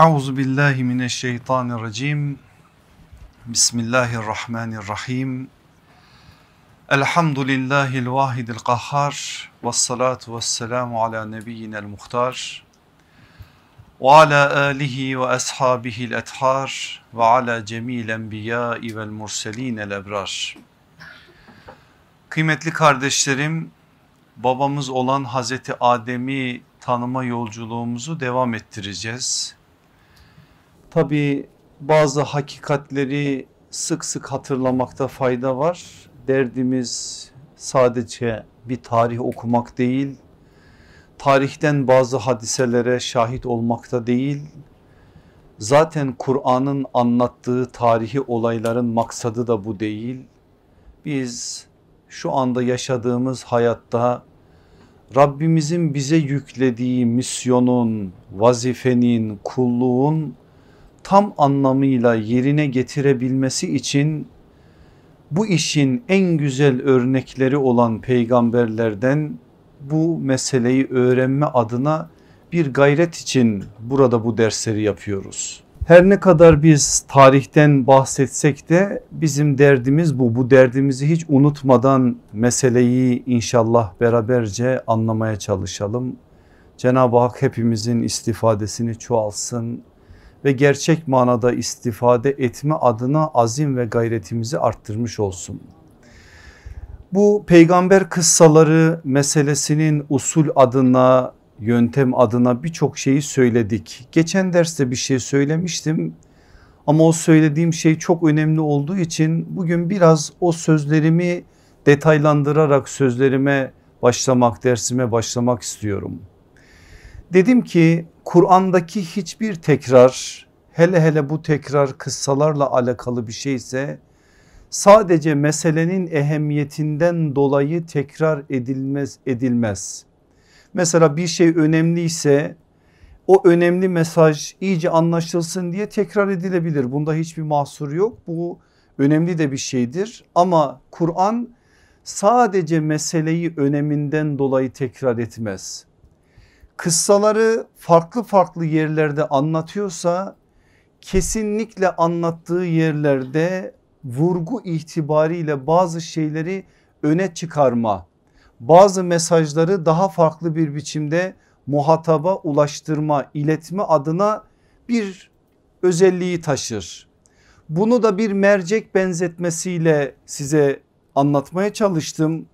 Euzu billahi mineşşeytanirracim. Bismillahirrahmanirrahim. Elhamdülillahil vahidil kahhar. Ve salatu ve selamu ala nebiyyinel muhtar. Ve ala alihi ve ashabihil ethar. Ve ala cemil enbiyai vel murselinel ebrar. Kıymetli kardeşlerim, babamız olan Hazreti Adem'i tanıma yolculuğumuzu devam ettireceğiz. Tabi bazı hakikatleri sık sık hatırlamakta fayda var. Derdimiz sadece bir tarih okumak değil, tarihten bazı hadiselere şahit olmakta değil, zaten Kur'an'ın anlattığı tarihi olayların maksadı da bu değil. Biz şu anda yaşadığımız hayatta Rabbimizin bize yüklediği misyonun, vazifenin, kulluğun tam anlamıyla yerine getirebilmesi için bu işin en güzel örnekleri olan peygamberlerden bu meseleyi öğrenme adına bir gayret için burada bu dersleri yapıyoruz. Her ne kadar biz tarihten bahsetsek de bizim derdimiz bu. Bu derdimizi hiç unutmadan meseleyi inşallah beraberce anlamaya çalışalım. Cenab-ı Hak hepimizin istifadesini çoğalsın ve gerçek manada istifade etme adına azim ve gayretimizi arttırmış olsun. Bu peygamber kıssaları meselesinin usul adına yöntem adına birçok şeyi söyledik. Geçen derste bir şey söylemiştim ama o söylediğim şey çok önemli olduğu için bugün biraz o sözlerimi detaylandırarak sözlerime başlamak dersime başlamak istiyorum. Dedim ki Kur'an'daki hiçbir tekrar hele hele bu tekrar kıssalarla alakalı bir şeyse sadece meselenin ehemmiyetinden dolayı tekrar edilmez edilmez. Mesela bir şey önemliyse o önemli mesaj iyice anlaşılsın diye tekrar edilebilir. Bunda hiçbir mahsur yok. Bu önemli de bir şeydir ama Kur'an sadece meseleyi öneminden dolayı tekrar etmez. Kıssaları farklı farklı yerlerde anlatıyorsa kesinlikle anlattığı yerlerde vurgu itibariyle bazı şeyleri öne çıkarma bazı mesajları daha farklı bir biçimde muhataba ulaştırma, iletme adına bir özelliği taşır. Bunu da bir mercek benzetmesiyle size anlatmaya çalıştım.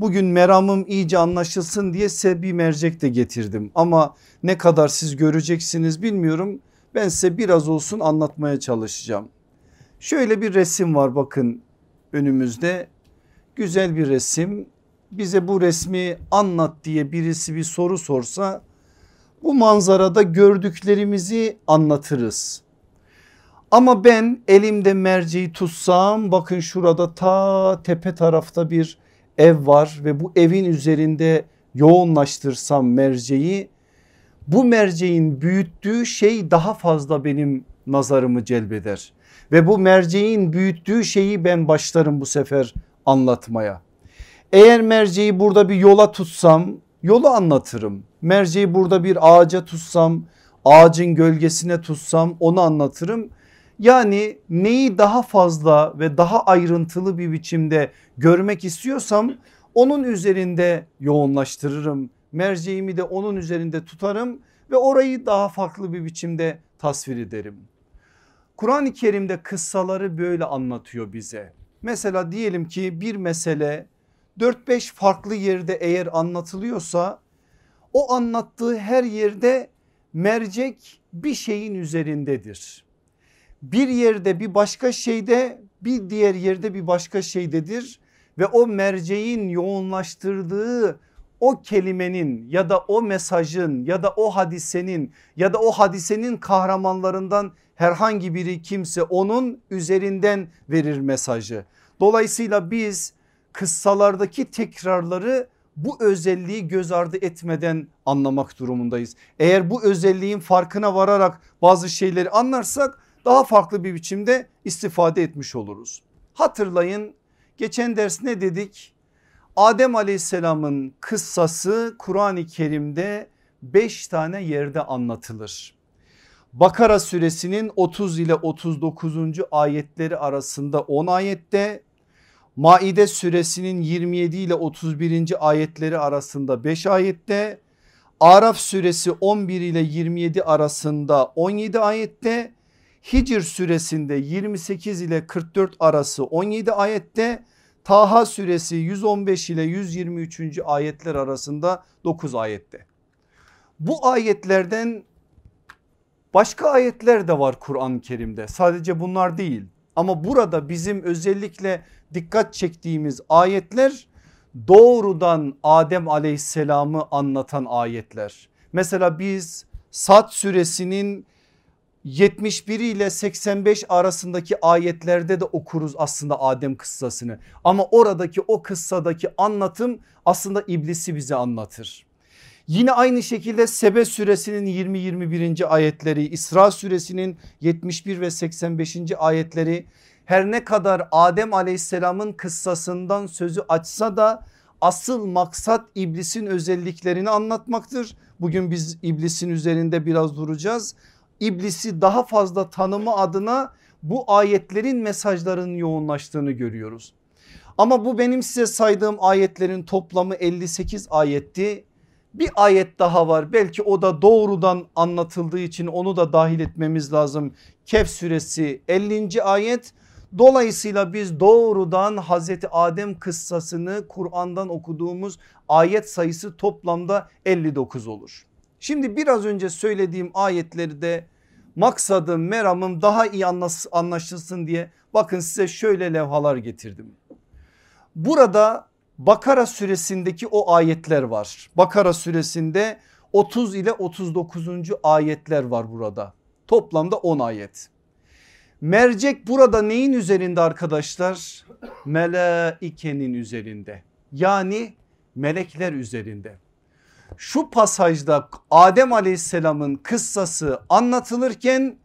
Bugün meramım iyice anlaşılsın diye size mercek de getirdim. Ama ne kadar siz göreceksiniz bilmiyorum. Ben size biraz olsun anlatmaya çalışacağım. Şöyle bir resim var bakın önümüzde. Güzel bir resim bize bu resmi anlat diye birisi bir soru sorsa bu manzarada gördüklerimizi anlatırız. Ama ben elimde merceği tutsam bakın şurada ta tepe tarafta bir ev var ve bu evin üzerinde yoğunlaştırsam merceği bu merceğin büyüttüğü şey daha fazla benim nazarımı celbeder. Ve bu merceğin büyüttüğü şeyi ben başlarım bu sefer anlatmaya. Eğer merceği burada bir yola tutsam yolu anlatırım. Merceği burada bir ağaca tutsam ağacın gölgesine tutsam onu anlatırım. Yani neyi daha fazla ve daha ayrıntılı bir biçimde görmek istiyorsam onun üzerinde yoğunlaştırırım. Merceğimi de onun üzerinde tutarım ve orayı daha farklı bir biçimde tasvir ederim. Kur'an-ı Kerim'de kıssaları böyle anlatıyor bize. Mesela diyelim ki bir mesele 4-5 farklı yerde eğer anlatılıyorsa o anlattığı her yerde mercek bir şeyin üzerindedir. Bir yerde bir başka şeyde bir diğer yerde bir başka şeydedir ve o merceğin yoğunlaştırdığı o kelimenin ya da o mesajın ya da o hadisenin ya da o hadisenin kahramanlarından herhangi biri kimse onun üzerinden verir mesajı. Dolayısıyla biz kıssalardaki tekrarları bu özelliği göz ardı etmeden anlamak durumundayız. Eğer bu özelliğin farkına vararak bazı şeyleri anlarsak daha farklı bir biçimde istifade etmiş oluruz. Hatırlayın geçen ders ne dedik? Adem aleyhisselamın kıssası Kur'an-ı Kerim'de beş tane yerde anlatılır. Bakara suresinin 30 ile 39. ayetleri arasında 10 ayette Maide suresinin 27 ile 31. ayetleri arasında 5 ayette Araf suresi 11 ile 27 arasında 17 ayette Hicr suresinde 28 ile 44 arası 17 ayette Taha suresi 115 ile 123. ayetler arasında 9 ayette. Bu ayetlerden başka ayetler de var Kur'an-ı Kerim'de sadece bunlar değil. Ama burada bizim özellikle dikkat çektiğimiz ayetler doğrudan Adem aleyhisselamı anlatan ayetler. Mesela biz Sad suresinin 71 ile 85 arasındaki ayetlerde de okuruz aslında Adem kıssasını. Ama oradaki o kıssadaki anlatım aslında iblisi bize anlatır. Yine aynı şekilde Sebe suresinin 20-21. ayetleri İsra suresinin 71 ve 85. ayetleri her ne kadar Adem aleyhisselamın kıssasından sözü açsa da asıl maksat iblisin özelliklerini anlatmaktır. Bugün biz iblisin üzerinde biraz duracağız. İblisi daha fazla tanıma adına bu ayetlerin mesajlarının yoğunlaştığını görüyoruz. Ama bu benim size saydığım ayetlerin toplamı 58 ayetti. Bir ayet daha var belki o da doğrudan anlatıldığı için onu da dahil etmemiz lazım. Kehf suresi 50. ayet Dolayısıyla biz doğrudan Hazreti Adem kıssasını Kur'an'dan okuduğumuz ayet sayısı toplamda 59 olur. Şimdi biraz önce söylediğim ayetleri de maksadım meramım daha iyi anlaşılsın diye bakın size şöyle levhalar getirdim. Burada Bakara suresindeki o ayetler var. Bakara suresinde 30 ile 39. ayetler var burada. Toplamda 10 ayet. Mercek burada neyin üzerinde arkadaşlar? Melaikenin üzerinde. Yani melekler üzerinde. Şu pasajda Adem aleyhisselamın kıssası anlatılırken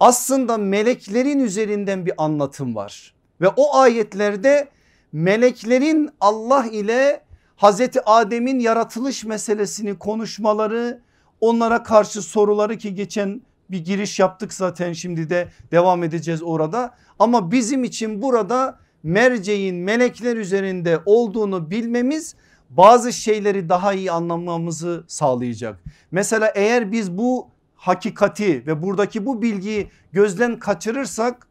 aslında meleklerin üzerinden bir anlatım var. Ve o ayetlerde meleklerin Allah ile Hazreti Adem'in yaratılış meselesini konuşmaları onlara karşı soruları ki geçen bir giriş yaptık zaten şimdi de devam edeceğiz orada. Ama bizim için burada merceğin melekler üzerinde olduğunu bilmemiz bazı şeyleri daha iyi anlamamızı sağlayacak. Mesela eğer biz bu hakikati ve buradaki bu bilgiyi gözden kaçırırsak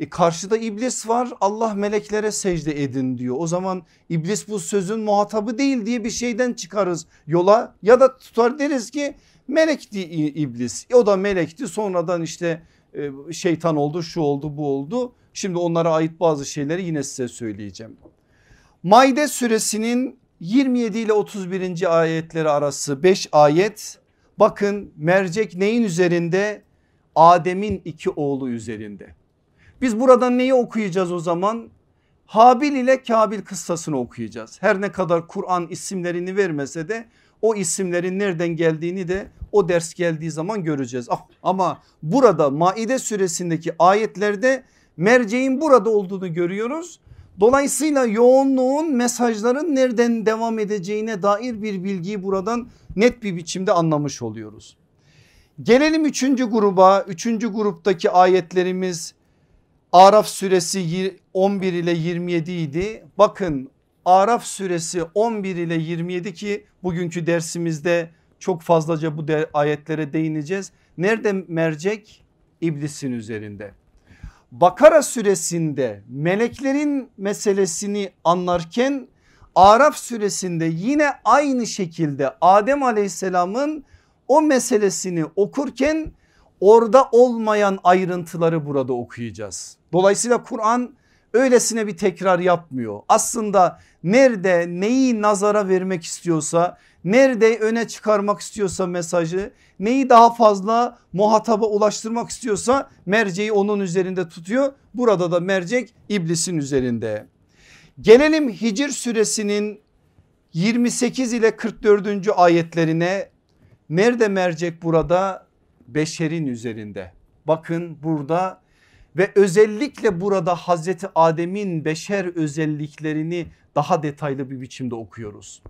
e karşıda iblis var Allah meleklere secde edin diyor. O zaman iblis bu sözün muhatabı değil diye bir şeyden çıkarız yola ya da tutar deriz ki melekti iblis o da melekti sonradan işte e, şeytan oldu şu oldu bu oldu. Şimdi onlara ait bazı şeyleri yine size söyleyeceğim. Maide suresinin 27 ile 31. ayetleri arası 5 ayet bakın mercek neyin üzerinde? Adem'in iki oğlu üzerinde. Biz buradan neyi okuyacağız o zaman? Habil ile Kabil kıssasını okuyacağız. Her ne kadar Kur'an isimlerini vermese de o isimlerin nereden geldiğini de o ders geldiği zaman göreceğiz. Ah, ama burada Maide suresindeki ayetlerde merceğin burada olduğunu görüyoruz. Dolayısıyla yoğunluğun mesajların nereden devam edeceğine dair bir bilgiyi buradan net bir biçimde anlamış oluyoruz. Gelelim üçüncü gruba. Üçüncü gruptaki ayetlerimiz Araf suresi 11 ile 27 idi. Bakın Araf suresi 11 ile 27 ki bugünkü dersimizde çok fazlaca bu ayetlere değineceğiz. Nerede mercek? İblisin üzerinde. Bakara suresinde meleklerin meselesini anlarken Araf suresinde yine aynı şekilde Adem aleyhisselamın o meselesini okurken orada olmayan ayrıntıları burada okuyacağız. Dolayısıyla Kur'an öylesine bir tekrar yapmıyor. Aslında nerede neyi nazara vermek istiyorsa nerede öne çıkarmak istiyorsa mesajı neyi daha fazla muhataba ulaştırmak istiyorsa merceği onun üzerinde tutuyor. Burada da mercek iblisin üzerinde. Gelelim Hicr suresinin 28 ile 44. ayetlerine nerede mercek burada beşerin üzerinde. Bakın burada ve özellikle burada Hazreti Adem'in beşer özelliklerini daha detaylı bir biçimde okuyoruz.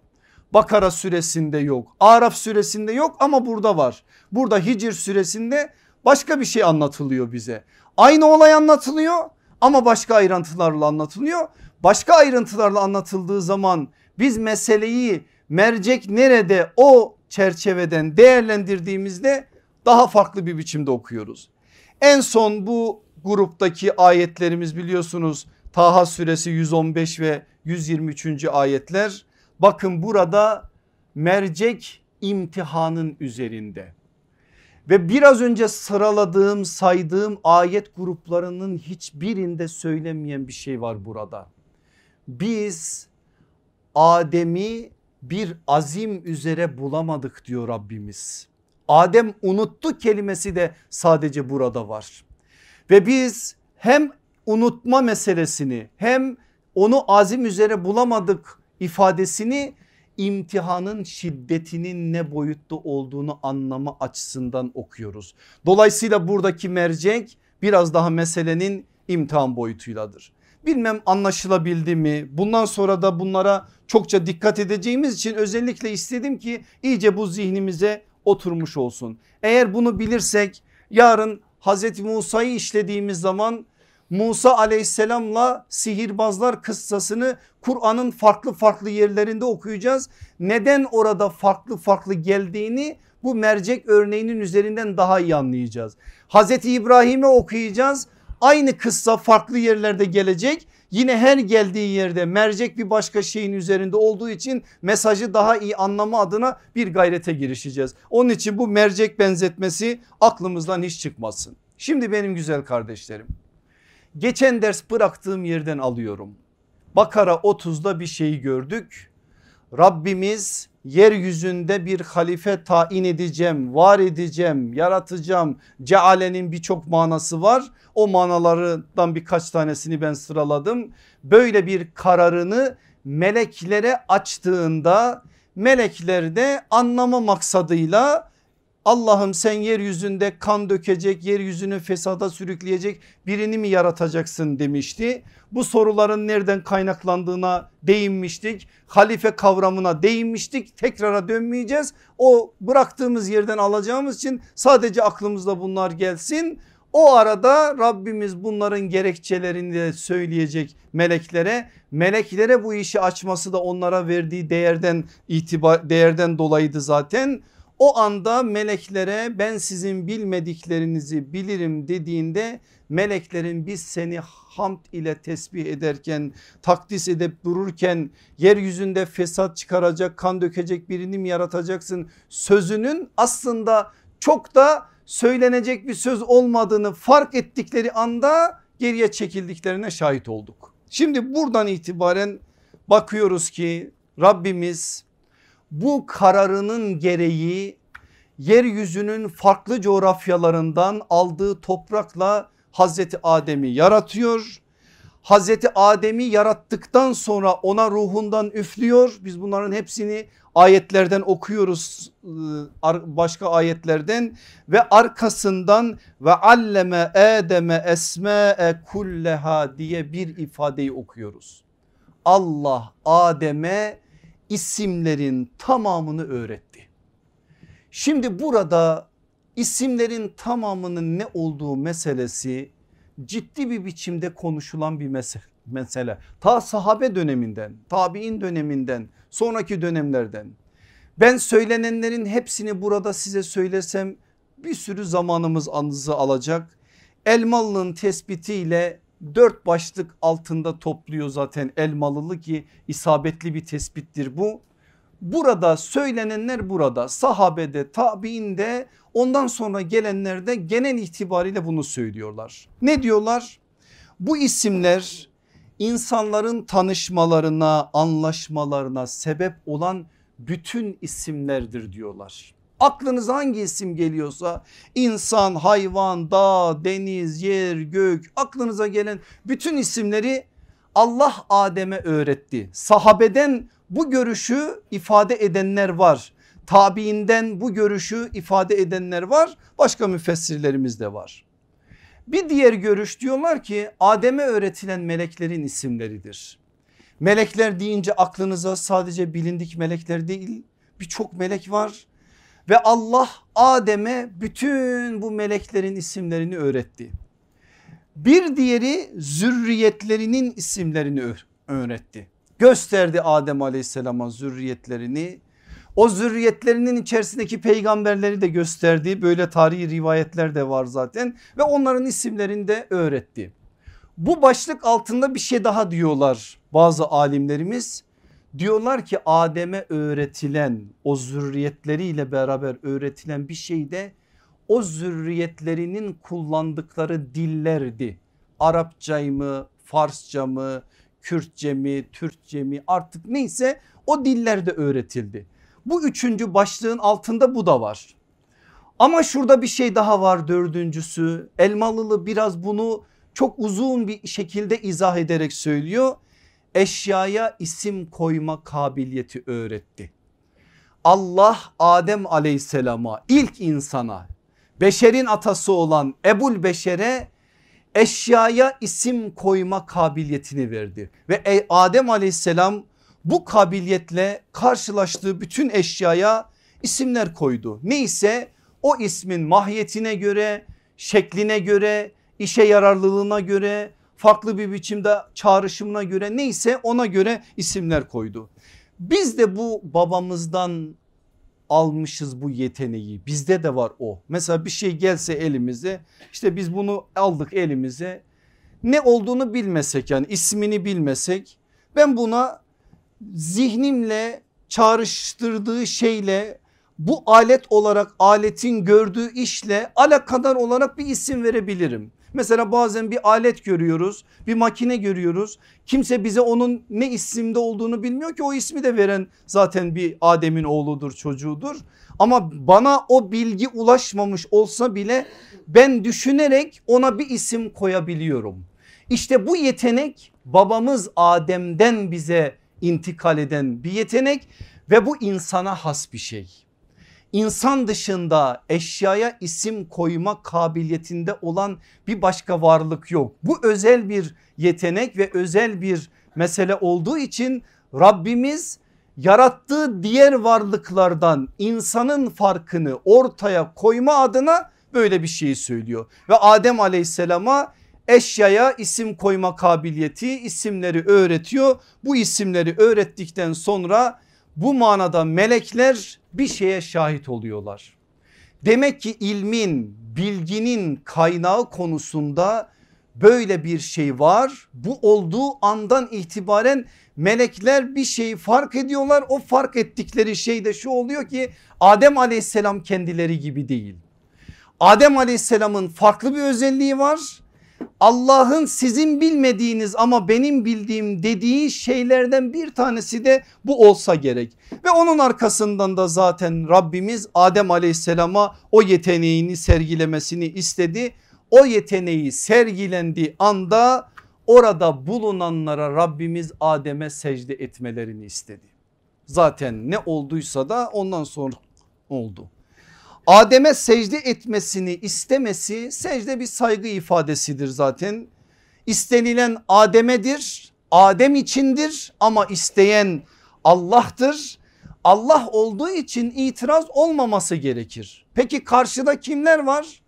Bakara suresinde yok. Araf suresinde yok ama burada var. Burada Hicr suresinde başka bir şey anlatılıyor bize. Aynı olay anlatılıyor ama başka ayrıntılarla anlatılıyor. Başka ayrıntılarla anlatıldığı zaman biz meseleyi mercek nerede o çerçeveden değerlendirdiğimizde daha farklı bir biçimde okuyoruz. En son bu gruptaki ayetlerimiz biliyorsunuz Taha suresi 115 ve 123. ayetler. Bakın burada mercek imtihanın üzerinde. Ve biraz önce sıraladığım saydığım ayet gruplarının hiçbirinde söylemeyen bir şey var burada. Biz Adem'i bir azim üzere bulamadık diyor Rabbimiz. Adem unuttu kelimesi de sadece burada var. Ve biz hem unutma meselesini hem onu azim üzere bulamadık ifadesini imtihanın şiddetinin ne boyutta olduğunu anlama açısından okuyoruz. Dolayısıyla buradaki mercek biraz daha meselenin imtihan boyutuyladır. Bilmem anlaşılabildi mi? Bundan sonra da bunlara çokça dikkat edeceğimiz için özellikle istedim ki iyice bu zihnimize oturmuş olsun. Eğer bunu bilirsek yarın Hazreti Musa'yı işlediğimiz zaman Musa aleyhisselamla sihirbazlar kıssasını Kur'an'ın farklı farklı yerlerinde okuyacağız. Neden orada farklı farklı geldiğini bu mercek örneğinin üzerinden daha iyi anlayacağız. Hazreti İbrahim'i okuyacağız. Aynı kıssa farklı yerlerde gelecek. Yine her geldiği yerde mercek bir başka şeyin üzerinde olduğu için mesajı daha iyi anlama adına bir gayrete girişeceğiz. Onun için bu mercek benzetmesi aklımızdan hiç çıkmasın. Şimdi benim güzel kardeşlerim geçen ders bıraktığım yerden alıyorum. Bakara 30'da bir şeyi gördük. Rabbimiz yeryüzünde bir halife tayin edeceğim, var edeceğim, yaratacağım. Cealenin birçok manası var. O manalardan birkaç tanesini ben sıraladım. Böyle bir kararını meleklere açtığında melekler de anlama maksadıyla Allah'ım sen yeryüzünde kan dökecek yeryüzünü fesada sürükleyecek birini mi yaratacaksın demişti. Bu soruların nereden kaynaklandığına değinmiştik. Halife kavramına değinmiştik. Tekrara dönmeyeceğiz. O bıraktığımız yerden alacağımız için sadece aklımızda bunlar gelsin. O arada Rabbimiz bunların gerekçelerini de söyleyecek meleklere. Meleklere bu işi açması da onlara verdiği değerden itibar değerden dolayıydı zaten. O anda meleklere ben sizin bilmediklerinizi bilirim dediğinde meleklerin biz seni hamd ile tesbih ederken takdis edip dururken yeryüzünde fesat çıkaracak kan dökecek birini mi yaratacaksın sözünün aslında çok da söylenecek bir söz olmadığını fark ettikleri anda geriye çekildiklerine şahit olduk. Şimdi buradan itibaren bakıyoruz ki Rabbimiz bu kararının gereği yeryüzünün farklı coğrafyalarından aldığı toprakla Hazreti Adem'i yaratıyor. Hazreti Adem'i yarattıktan sonra ona ruhundan üflüyor. Biz bunların hepsini ayetlerden okuyoruz ıı, başka ayetlerden ve arkasından ve alleme Adem'e esma'e kulleha diye bir ifadeyi okuyoruz. Allah Adem'e isimlerin tamamını öğretti. Şimdi burada isimlerin tamamının ne olduğu meselesi ciddi bir biçimde konuşulan bir mesele. Ta sahabe döneminden, tabi'in döneminden, sonraki dönemlerden. Ben söylenenlerin hepsini burada size söylesem bir sürü zamanımız anınızı alacak. Elmalı'nın tespitiyle dört başlık altında topluyor zaten Elmalılı ki isabetli bir tespittir bu. Burada söylenenler burada sahabede tabiinde ondan sonra gelenler de genel itibariyle bunu söylüyorlar. Ne diyorlar? Bu isimler insanların tanışmalarına anlaşmalarına sebep olan bütün isimlerdir diyorlar. Aklınıza hangi isim geliyorsa insan, hayvan, dağ, deniz, yer, gök aklınıza gelen bütün isimleri Allah Adem'e öğretti. Sahabeden bu görüşü ifade edenler var. Tabiinden bu görüşü ifade edenler var. Başka müfessirlerimiz de var. Bir diğer görüş diyorlar ki Adem'e öğretilen meleklerin isimleridir. Melekler deyince aklınıza sadece bilindik melekler değil birçok melek var. Ve Allah Adem'e bütün bu meleklerin isimlerini öğretti. Bir diğeri zürriyetlerinin isimlerini öğretti. Gösterdi Adem aleyhisselama zürriyetlerini. O zürriyetlerinin içerisindeki peygamberleri de gösterdi. Böyle tarihi rivayetler de var zaten ve onların isimlerini de öğretti. Bu başlık altında bir şey daha diyorlar bazı alimlerimiz. Diyorlar ki Adem'e öğretilen o zürriyetleriyle beraber öğretilen bir şey de o zürriyetlerinin kullandıkları dillerdi. Arapça mı, Farsça mı, Kürtçe mi, Türkçe mi artık neyse o dillerde öğretildi. Bu üçüncü başlığın altında bu da var. Ama şurada bir şey daha var dördüncüsü. Elmalılı biraz bunu çok uzun bir şekilde izah ederek söylüyor. Eşyaya isim koyma kabiliyeti öğretti. Allah Adem aleyhisselama ilk insana beşerin atası olan Ebul Beşer'e eşyaya isim koyma kabiliyetini verdi. Ve Adem aleyhisselam bu kabiliyetle karşılaştığı bütün eşyaya isimler koydu. Neyse o ismin mahiyetine göre, şekline göre, işe yararlılığına göre, farklı bir biçimde çağrışımına göre neyse ona göre isimler koydu. Biz de bu babamızdan almışız bu yeteneği bizde de var o. Mesela bir şey gelse elimize işte biz bunu aldık elimize ne olduğunu bilmesek yani ismini bilmesek ben buna zihnimle çağrıştırdığı şeyle bu alet olarak aletin gördüğü işle alakadar olarak bir isim verebilirim. Mesela bazen bir alet görüyoruz bir makine görüyoruz kimse bize onun ne isimde olduğunu bilmiyor ki o ismi de veren zaten bir Adem'in oğludur çocuğudur. Ama bana o bilgi ulaşmamış olsa bile ben düşünerek ona bir isim koyabiliyorum. İşte bu yetenek babamız Adem'den bize intikal eden bir yetenek ve bu insana has bir şey insan dışında eşyaya isim koyma kabiliyetinde olan bir başka varlık yok. Bu özel bir yetenek ve özel bir mesele olduğu için Rabbimiz yarattığı diğer varlıklardan insanın farkını ortaya koyma adına böyle bir şeyi söylüyor. Ve Adem aleyhisselama eşyaya isim koyma kabiliyeti isimleri öğretiyor. Bu isimleri öğrettikten sonra bu manada melekler bir şeye şahit oluyorlar. Demek ki ilmin bilginin kaynağı konusunda böyle bir şey var. Bu olduğu andan itibaren melekler bir şeyi fark ediyorlar. O fark ettikleri şey de şu oluyor ki Adem aleyhisselam kendileri gibi değil. Adem aleyhisselamın farklı bir özelliği var. Allah'ın sizin bilmediğiniz ama benim bildiğim dediği şeylerden bir tanesi de bu olsa gerek. Ve onun arkasından da zaten Rabbimiz Adem aleyhisselama o yeteneğini sergilemesini istedi. O yeteneği sergilendiği anda orada bulunanlara Rabbimiz Adem'e secde etmelerini istedi. Zaten ne olduysa da ondan sonra oldu. Adem'e secde etmesini istemesi secde bir saygı ifadesidir zaten. İstenilen Adem'edir, Adem içindir ama isteyen Allah'tır. Allah olduğu için itiraz olmaması gerekir. Peki karşıda kimler var?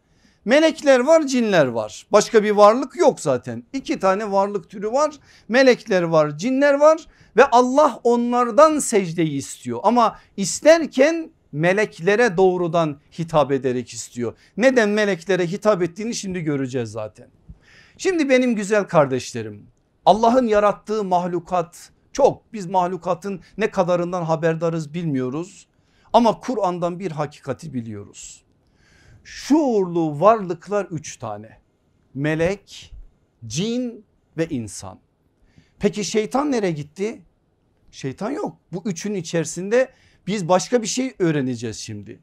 Melekler var cinler var başka bir varlık yok zaten iki tane varlık türü var melekler var cinler var ve Allah onlardan secdeyi istiyor ama isterken meleklere doğrudan hitap ederek istiyor. Neden meleklere hitap ettiğini şimdi göreceğiz zaten. Şimdi benim güzel kardeşlerim Allah'ın yarattığı mahlukat çok biz mahlukatın ne kadarından haberdarız bilmiyoruz. Ama Kur'an'dan bir hakikati biliyoruz. Şuurlu varlıklar üç tane. Melek, cin ve insan. Peki şeytan nereye gitti? Şeytan yok. Bu üçün içerisinde biz başka bir şey öğreneceğiz şimdi.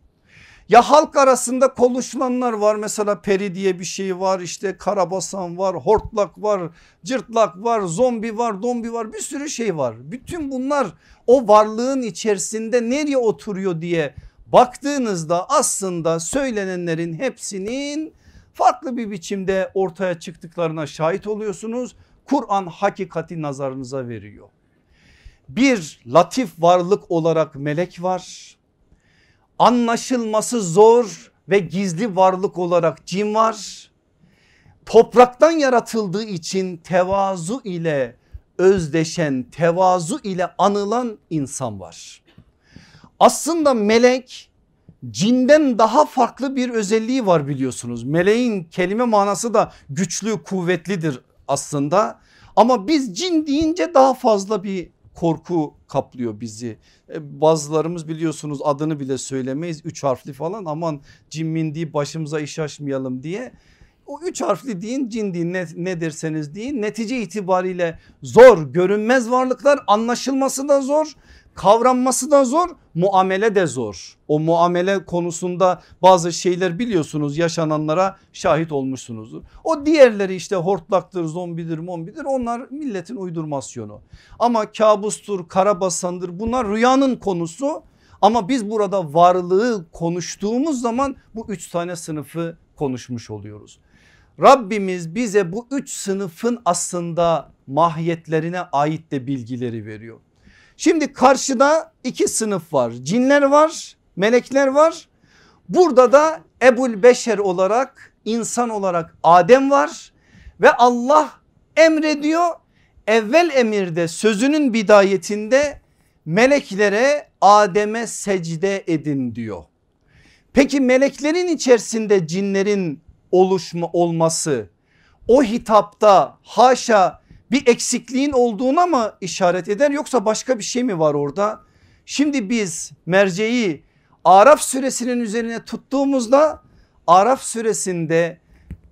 Ya halk arasında konuşulanlar var mesela peri diye bir şey var işte karabasan var hortlak var cırtlak var zombi var dombi var bir sürü şey var. Bütün bunlar o varlığın içerisinde nereye oturuyor diye baktığınızda aslında söylenenlerin hepsinin farklı bir biçimde ortaya çıktıklarına şahit oluyorsunuz. Kur'an hakikati nazarınıza veriyor. Bir latif varlık olarak melek var. Anlaşılması zor ve gizli varlık olarak cin var. Topraktan yaratıldığı için tevazu ile özdeşen, tevazu ile anılan insan var. Aslında melek cinden daha farklı bir özelliği var biliyorsunuz. Meleğin kelime manası da güçlü kuvvetlidir aslında. Ama biz cin deyince daha fazla bir korku kaplıyor bizi. E, bazılarımız biliyorsunuz adını bile söylemeyiz. Üç harfli falan aman cin deyip başımıza iş açmayalım diye. O üç harfli deyin cin deyin ne, ne derseniz deyin netice itibariyle zor görünmez varlıklar anlaşılması da zor kavranması da zor muamele de zor. O muamele konusunda bazı şeyler biliyorsunuz yaşananlara şahit olmuşsunuzdur. O diğerleri işte hortlaktır zombidir mombidir onlar milletin uydurmasyonu. Ama kabustur karabasandır bunlar rüyanın konusu. Ama biz burada varlığı konuştuğumuz zaman bu üç tane sınıfı konuşmuş oluyoruz. Rabbimiz bize bu üç sınıfın aslında mahiyetlerine ait de bilgileri veriyor. Şimdi karşıda iki sınıf var cinler var melekler var. Burada da Ebul Beşer olarak insan olarak Adem var ve Allah emrediyor. Evvel emirde sözünün bidayetinde meleklere Adem'e secde edin diyor. Peki meleklerin içerisinde cinlerin oluşma olması o hitapta haşa bir eksikliğin olduğuna mı işaret eder yoksa başka bir şey mi var orada? Şimdi biz merceği Araf suresinin üzerine tuttuğumuzda Araf suresinde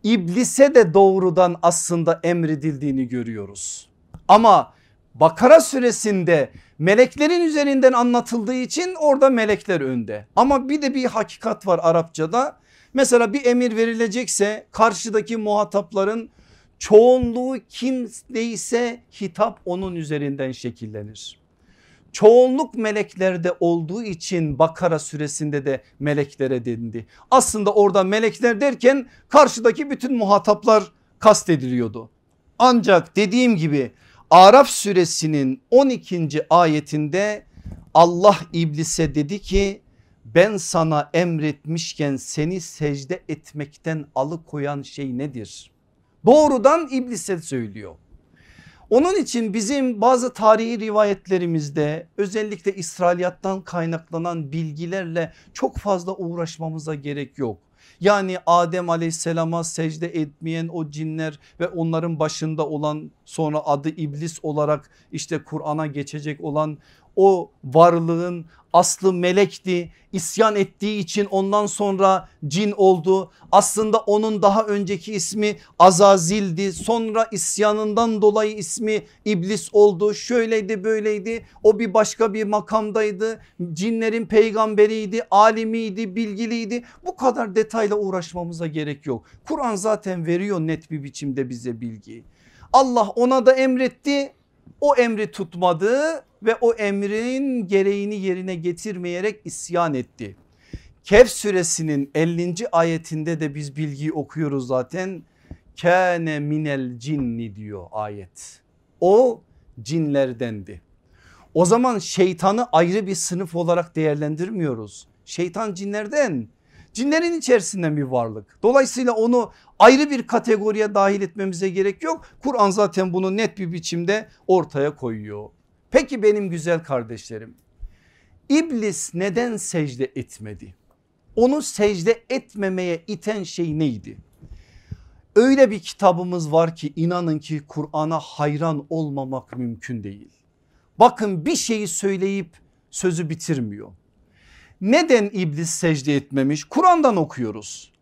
iblise de doğrudan aslında emredildiğini görüyoruz. Ama Bakara suresinde meleklerin üzerinden anlatıldığı için orada melekler önde. Ama bir de bir hakikat var Arapçada. Mesela bir emir verilecekse karşıdaki muhatapların çoğunluğu kimdeyse hitap onun üzerinden şekillenir. Çoğunluk meleklerde olduğu için Bakara suresinde de meleklere dendi. Aslında orada melekler derken karşıdaki bütün muhataplar kastediliyordu. Ancak dediğim gibi Araf suresinin 12. ayetinde Allah iblise dedi ki ben sana emretmişken seni secde etmekten alıkoyan şey nedir? Doğrudan iblise söylüyor. Onun için bizim bazı tarihi rivayetlerimizde özellikle İsrailiyattan kaynaklanan bilgilerle çok fazla uğraşmamıza gerek yok. Yani Adem aleyhisselama secde etmeyen o cinler ve onların başında olan sonra adı iblis olarak işte Kur'an'a geçecek olan o varlığın aslı melekti. İsyan ettiği için ondan sonra cin oldu. Aslında onun daha önceki ismi Azazil'di. Sonra isyanından dolayı ismi iblis oldu. Şöyleydi böyleydi. O bir başka bir makamdaydı. Cinlerin peygamberiydi alimiydi bilgiliydi. Bu kadar detayla uğraşmamıza gerek yok. Kur'an zaten veriyor net bir biçimde bize bilgi Allah ona da emretti. O emri tutmadı ve o emrin gereğini yerine getirmeyerek isyan etti. Kehf suresinin 50. ayetinde de biz bilgiyi okuyoruz zaten. Kâne minel cinni diyor ayet. O cinlerdendi. O zaman şeytanı ayrı bir sınıf olarak değerlendirmiyoruz. Şeytan cinlerden cinlerin içerisinden bir varlık. Dolayısıyla onu ayrı bir kategoriye dahil etmemize gerek yok. Kur'an zaten bunu net bir biçimde ortaya koyuyor. Peki benim güzel kardeşlerim İblis neden secde etmedi? Onu secde etmemeye iten şey neydi? Öyle bir kitabımız var ki inanın ki Kur'an'a hayran olmamak mümkün değil. Bakın bir şeyi söyleyip sözü bitirmiyor. Neden iblis secde etmemiş? Kur'an'dan okuyoruz.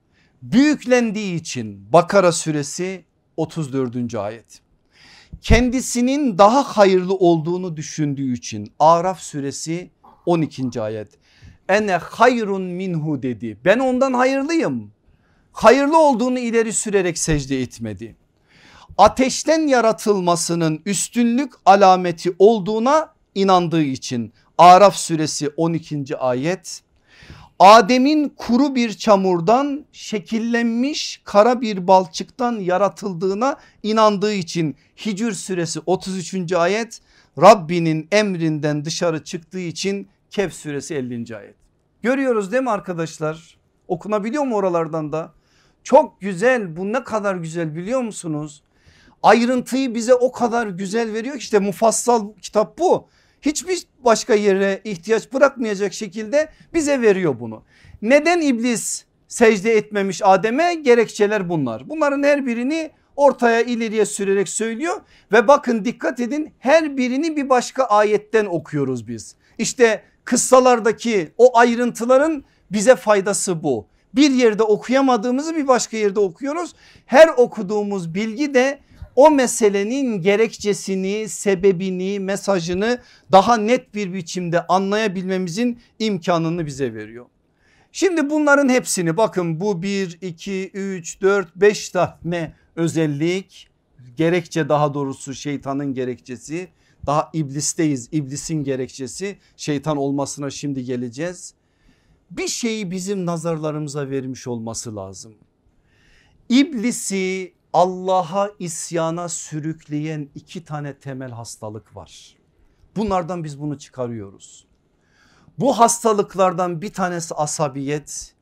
Büyüklendiği için Bakara suresi 34. ayet kendisinin daha hayırlı olduğunu düşündüğü için Araf suresi 12. ayet ene hayrun minhu dedi ben ondan hayırlıyım hayırlı olduğunu ileri sürerek secde etmedi ateşten yaratılmasının üstünlük alameti olduğuna inandığı için Araf suresi 12. ayet Adem'in kuru bir çamurdan şekillenmiş kara bir balçıktan yaratıldığına inandığı için Hicr suresi 33. ayet Rabbinin emrinden dışarı çıktığı için Kehf suresi 50. ayet. Görüyoruz değil mi arkadaşlar? Okunabiliyor mu oralardan da? Çok güzel bu ne kadar güzel biliyor musunuz? Ayrıntıyı bize o kadar güzel veriyor ki işte mufassal kitap bu. Hiçbir başka yere ihtiyaç bırakmayacak şekilde bize veriyor bunu. Neden iblis secde etmemiş Adem'e gerekçeler bunlar. Bunların her birini ortaya ileriye sürerek söylüyor ve bakın dikkat edin her birini bir başka ayetten okuyoruz biz. İşte kıssalardaki o ayrıntıların bize faydası bu. Bir yerde okuyamadığımızı bir başka yerde okuyoruz. Her okuduğumuz bilgi de o meselenin gerekçesini, sebebini, mesajını daha net bir biçimde anlayabilmemizin imkanını bize veriyor. Şimdi bunların hepsini bakın bu 1, 2, 3, 4, 5 tane özellik gerekçe daha doğrusu şeytanın gerekçesi daha iblisteyiz iblisin gerekçesi şeytan olmasına şimdi geleceğiz. Bir şeyi bizim nazarlarımıza vermiş olması lazım. İblisi Allah'a isyana sürükleyen iki tane temel hastalık var. Bunlardan biz bunu çıkarıyoruz. Bu hastalıklardan bir tanesi asabiyet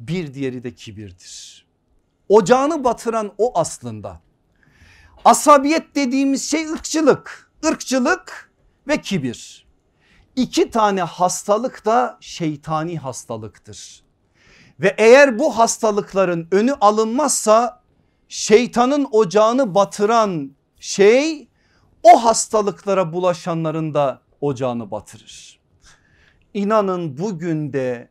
bir diğeri de kibirdir. Ocağını batıran o aslında. Asabiyet dediğimiz şey ırkçılık, ırkçılık ve kibir. İki tane hastalık da şeytani hastalıktır. Ve eğer bu hastalıkların önü alınmazsa şeytanın ocağını batıran şey o hastalıklara bulaşanların da ocağını batırır. İnanın bugün de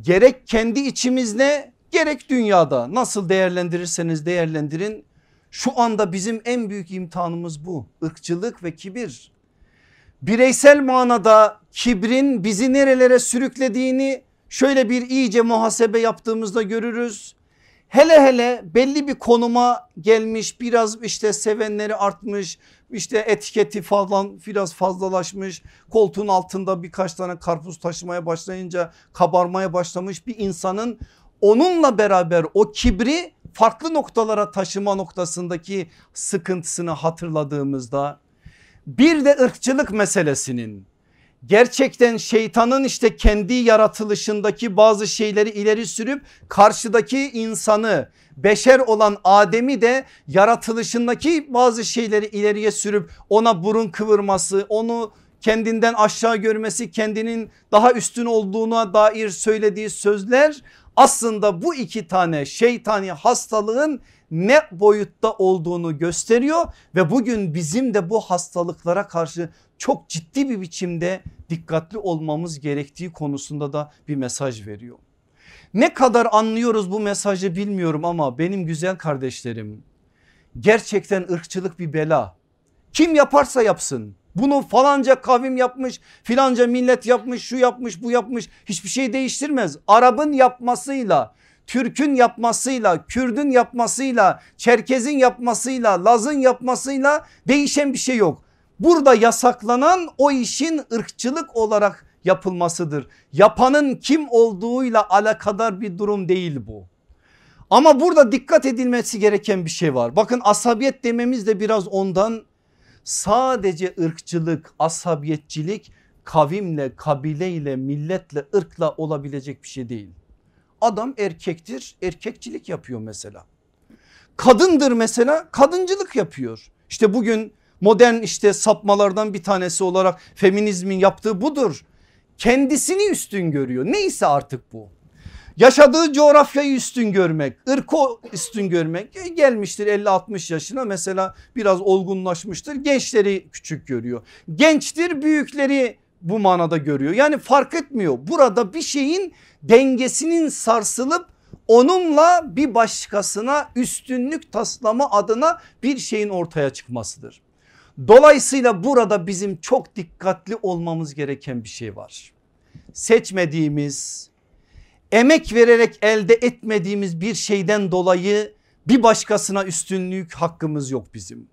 gerek kendi içimizde gerek dünyada nasıl değerlendirirseniz değerlendirin şu anda bizim en büyük imtihanımız bu ırkçılık ve kibir. Bireysel manada kibrin bizi nerelere sürüklediğini şöyle bir iyice muhasebe yaptığımızda görürüz. Hele hele belli bir konuma gelmiş biraz işte sevenleri artmış işte etiketi falan biraz fazlalaşmış koltuğun altında birkaç tane karpuz taşımaya başlayınca kabarmaya başlamış bir insanın onunla beraber o kibri farklı noktalara taşıma noktasındaki sıkıntısını hatırladığımızda bir de ırkçılık meselesinin gerçekten şeytanın işte kendi yaratılışındaki bazı şeyleri ileri sürüp karşıdaki insanı beşer olan Adem'i de yaratılışındaki bazı şeyleri ileriye sürüp ona burun kıvırması onu kendinden aşağı görmesi kendinin daha üstün olduğuna dair söylediği sözler aslında bu iki tane şeytani hastalığın ne boyutta olduğunu gösteriyor ve bugün bizim de bu hastalıklara karşı çok ciddi bir biçimde dikkatli olmamız gerektiği konusunda da bir mesaj veriyor. Ne kadar anlıyoruz bu mesajı bilmiyorum ama benim güzel kardeşlerim gerçekten ırkçılık bir bela. Kim yaparsa yapsın bunu falanca kavim yapmış filanca millet yapmış şu yapmış bu yapmış hiçbir şey değiştirmez. Arap'ın yapmasıyla Türk'ün yapmasıyla Kürd'ün yapmasıyla Çerkez'in yapmasıyla Laz'ın yapmasıyla değişen bir şey yok. Burada yasaklanan o işin ırkçılık olarak yapılmasıdır. Yapanın kim olduğuyla alakadar bir durum değil bu. Ama burada dikkat edilmesi gereken bir şey var. Bakın asabiyet dememiz de biraz ondan sadece ırkçılık, asabiyetçilik kavimle, kabileyle, milletle, ırkla olabilecek bir şey değil. Adam erkektir, erkekçilik yapıyor mesela. Kadındır mesela, kadıncılık yapıyor. İşte bugün modern işte sapmalardan bir tanesi olarak feminizmin yaptığı budur. Kendisini üstün görüyor. Neyse artık bu. Yaşadığı coğrafyayı üstün görmek, ırkı üstün görmek e, gelmiştir 50-60 yaşına mesela biraz olgunlaşmıştır. Gençleri küçük görüyor. Gençtir büyükleri bu manada görüyor. Yani fark etmiyor. Burada bir şeyin dengesinin sarsılıp onunla bir başkasına üstünlük taslama adına bir şeyin ortaya çıkmasıdır. Dolayısıyla burada bizim çok dikkatli olmamız gereken bir şey var. Seçmediğimiz emek vererek elde etmediğimiz bir şeyden dolayı bir başkasına üstünlük hakkımız yok bizim.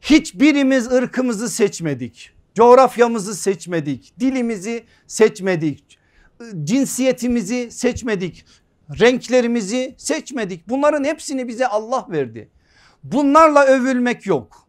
Hiçbirimiz ırkımızı seçmedik. Coğrafyamızı seçmedik. Dilimizi seçmedik. cinsiyetimizi seçmedik. Renklerimizi seçmedik. Bunların hepsini bize Allah verdi. Bunlarla övülmek yok.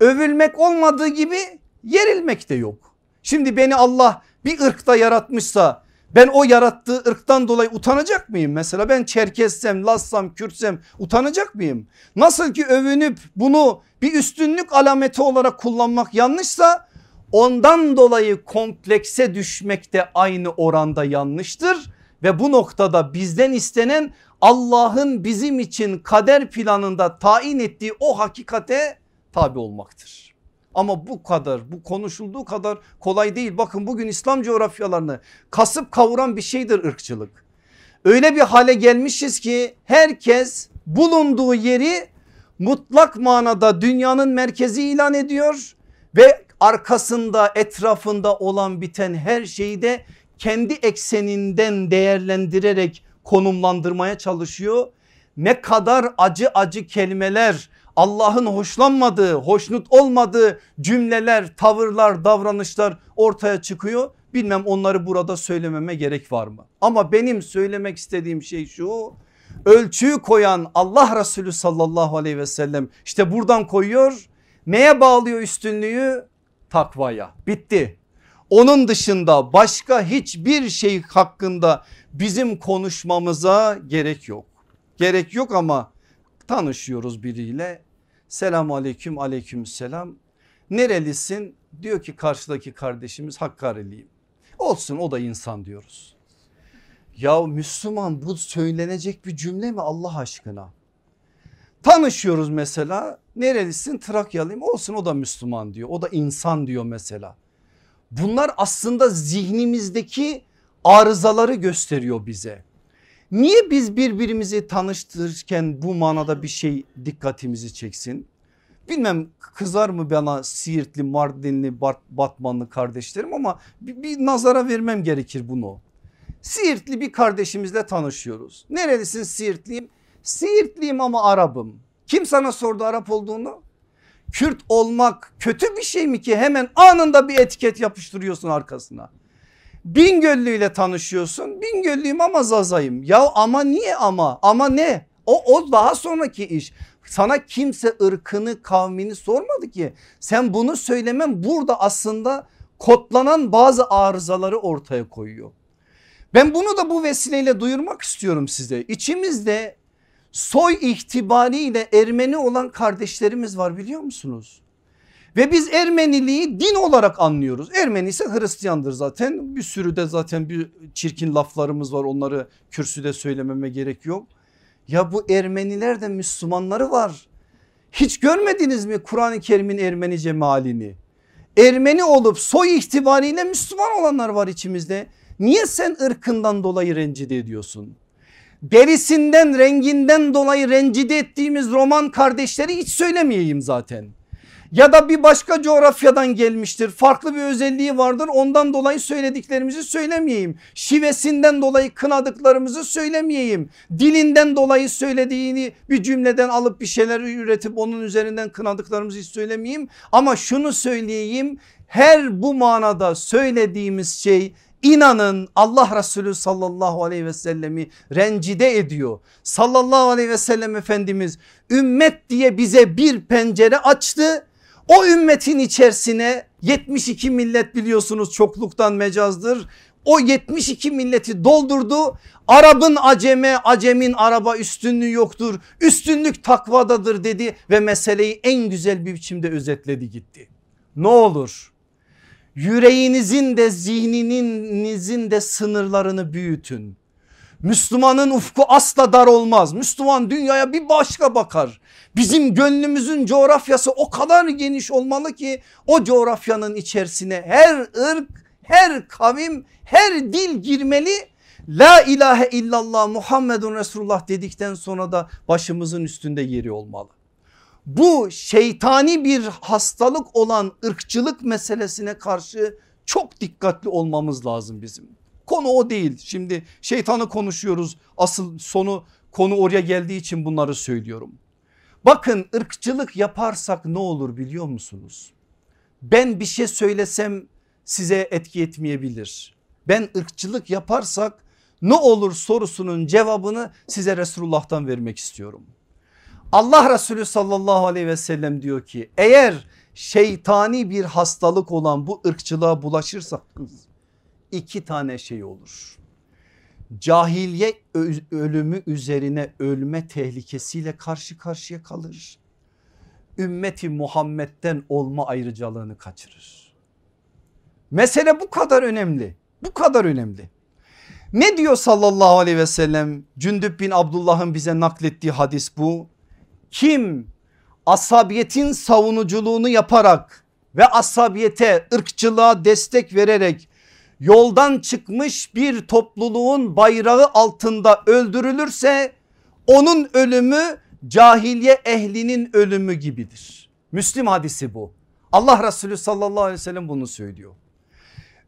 Övülmek olmadığı gibi yerilmek de yok. Şimdi beni Allah bir ırkta yaratmışsa ben o yarattığı ırktan dolayı utanacak mıyım? Mesela ben Çerkessem, Lassam, Kürtsem utanacak mıyım? Nasıl ki övünüp bunu bir üstünlük alameti olarak kullanmak yanlışsa ondan dolayı komplekse düşmek de aynı oranda yanlıştır. Ve bu noktada bizden istenen Allah'ın bizim için kader planında tayin ettiği o hakikate tabi olmaktır. Ama bu kadar bu konuşulduğu kadar kolay değil. Bakın bugün İslam coğrafyalarını kasıp kavuran bir şeydir ırkçılık. Öyle bir hale gelmişiz ki herkes bulunduğu yeri mutlak manada dünyanın merkezi ilan ediyor ve arkasında etrafında olan biten her şeyi de kendi ekseninden değerlendirerek konumlandırmaya çalışıyor. Ne kadar acı acı kelimeler Allah'ın hoşlanmadığı, hoşnut olmadığı cümleler, tavırlar, davranışlar ortaya çıkıyor. Bilmem onları burada söylememe gerek var mı? Ama benim söylemek istediğim şey şu. Ölçüyü koyan Allah Resulü sallallahu aleyhi ve sellem işte buradan koyuyor. Neye bağlıyor üstünlüğü? Takvaya. Bitti. Onun dışında başka hiçbir şey hakkında bizim konuşmamıza gerek yok. Gerek yok ama tanışıyoruz biriyle. Selamun aleyküm aleyküm selam. Nerelisin? Diyor ki karşıdaki kardeşimiz Hakkari'liyim. Olsun o da insan diyoruz. Ya Müslüman bu söylenecek bir cümle mi Allah aşkına? Tanışıyoruz mesela nerelisin Trakyalıyım olsun o da Müslüman diyor o da insan diyor mesela. Bunlar aslında zihnimizdeki arızaları gösteriyor bize. Niye biz birbirimizi tanıştırırken bu manada bir şey dikkatimizi çeksin? Bilmem kızar mı bana Siirtli, Mardinli, Batmanlı kardeşlerim ama bir, bir nazara vermem gerekir bunu. Siirtli bir kardeşimizle tanışıyoruz. Nerelisin Siirtliyim? Siirtliyim ama Arap'ım. Kim sana sordu Arap olduğunu? Kürt olmak kötü bir şey mi ki hemen anında bir etiket yapıştırıyorsun arkasına. Bingöllü ile tanışıyorsun. Bingöllüyüm ama Zazayım. Ya ama niye ama? Ama ne? O, o daha sonraki iş. Sana kimse ırkını kavmini sormadı ki. Sen bunu söylemen burada aslında kodlanan bazı arızaları ortaya koyuyor. Ben bunu da bu vesileyle duyurmak istiyorum size. İçimizde soy itibariyle Ermeni olan kardeşlerimiz var biliyor musunuz? Ve biz Ermeniliği din olarak anlıyoruz. Ermeni ise Hristiyandır zaten. Bir sürü de zaten bir çirkin laflarımız var. Onları kürsüde söylememe gerek yok. Ya bu Ermeniler de Müslümanları var. Hiç görmediniz mi Kur'an-ı Kerim'in Ermenice mealini? Ermeni olup soy itibariyle Müslüman olanlar var içimizde. Niye sen ırkından dolayı rencide ediyorsun? Derisinden renginden dolayı rencide ettiğimiz Roman kardeşleri hiç söylemeyeyim zaten ya da bir başka coğrafyadan gelmiştir. Farklı bir özelliği vardır. Ondan dolayı söylediklerimizi söylemeyeyim. Şivesinden dolayı kınadıklarımızı söylemeyeyim. Dilinden dolayı söylediğini bir cümleden alıp bir şeyler üretip onun üzerinden kınadıklarımızı söylemeyeyim. Ama şunu söyleyeyim. Her bu manada söylediğimiz şey İnanın Allah Resulü sallallahu aleyhi ve sellemi rencide ediyor. Sallallahu aleyhi ve sellem Efendimiz ümmet diye bize bir pencere açtı o ümmetin içerisine 72 millet biliyorsunuz çokluktan mecazdır. O 72 milleti doldurdu. Arap'ın aceme, acemin araba üstünlüğü yoktur. Üstünlük takvadadır dedi ve meseleyi en güzel bir biçimde özetledi gitti. Ne olur yüreğinizin de zihninizin de sınırlarını büyütün. Müslümanın ufku asla dar olmaz. Müslüman dünyaya bir başka bakar. Bizim gönlümüzün coğrafyası o kadar geniş olmalı ki o coğrafyanın içerisine her ırk, her kavim, her dil girmeli. La ilahe illallah Muhammedun Resulullah dedikten sonra da başımızın üstünde yeri olmalı. Bu şeytani bir hastalık olan ırkçılık meselesine karşı çok dikkatli olmamız lazım bizim. Konu o değil. Şimdi şeytanı konuşuyoruz. Asıl sonu konu oraya geldiği için bunları söylüyorum. Bakın ırkçılık yaparsak ne olur biliyor musunuz? Ben bir şey söylesem size etki etmeyebilir. ben ırkçılık yaparsak ne olur sorusunun cevabını size Resulullah'tan vermek istiyorum. Allah Resulü sallallahu aleyhi ve sellem diyor ki eğer şeytani bir hastalık olan bu ırkçılığa bulaşırsanız iki tane şey olur. Cahiliye ölümü üzerine ölme tehlikesiyle karşı karşıya kalır. Ümmeti Muhammed'den olma ayrıcalığını kaçırır. Mesele bu kadar önemli. Bu kadar önemli. Ne diyor sallallahu aleyhi ve sellem? Cündüb bin Abdullah'ın bize naklettiği hadis bu. Kim asabiyetin savunuculuğunu yaparak ve asabiyete ırkçılığa destek vererek yoldan çıkmış bir topluluğun bayrağı altında öldürülürse onun ölümü cahiliye ehlinin ölümü gibidir. Müslim hadisi bu. Allah Resulü sallallahu aleyhi ve sellem bunu söylüyor.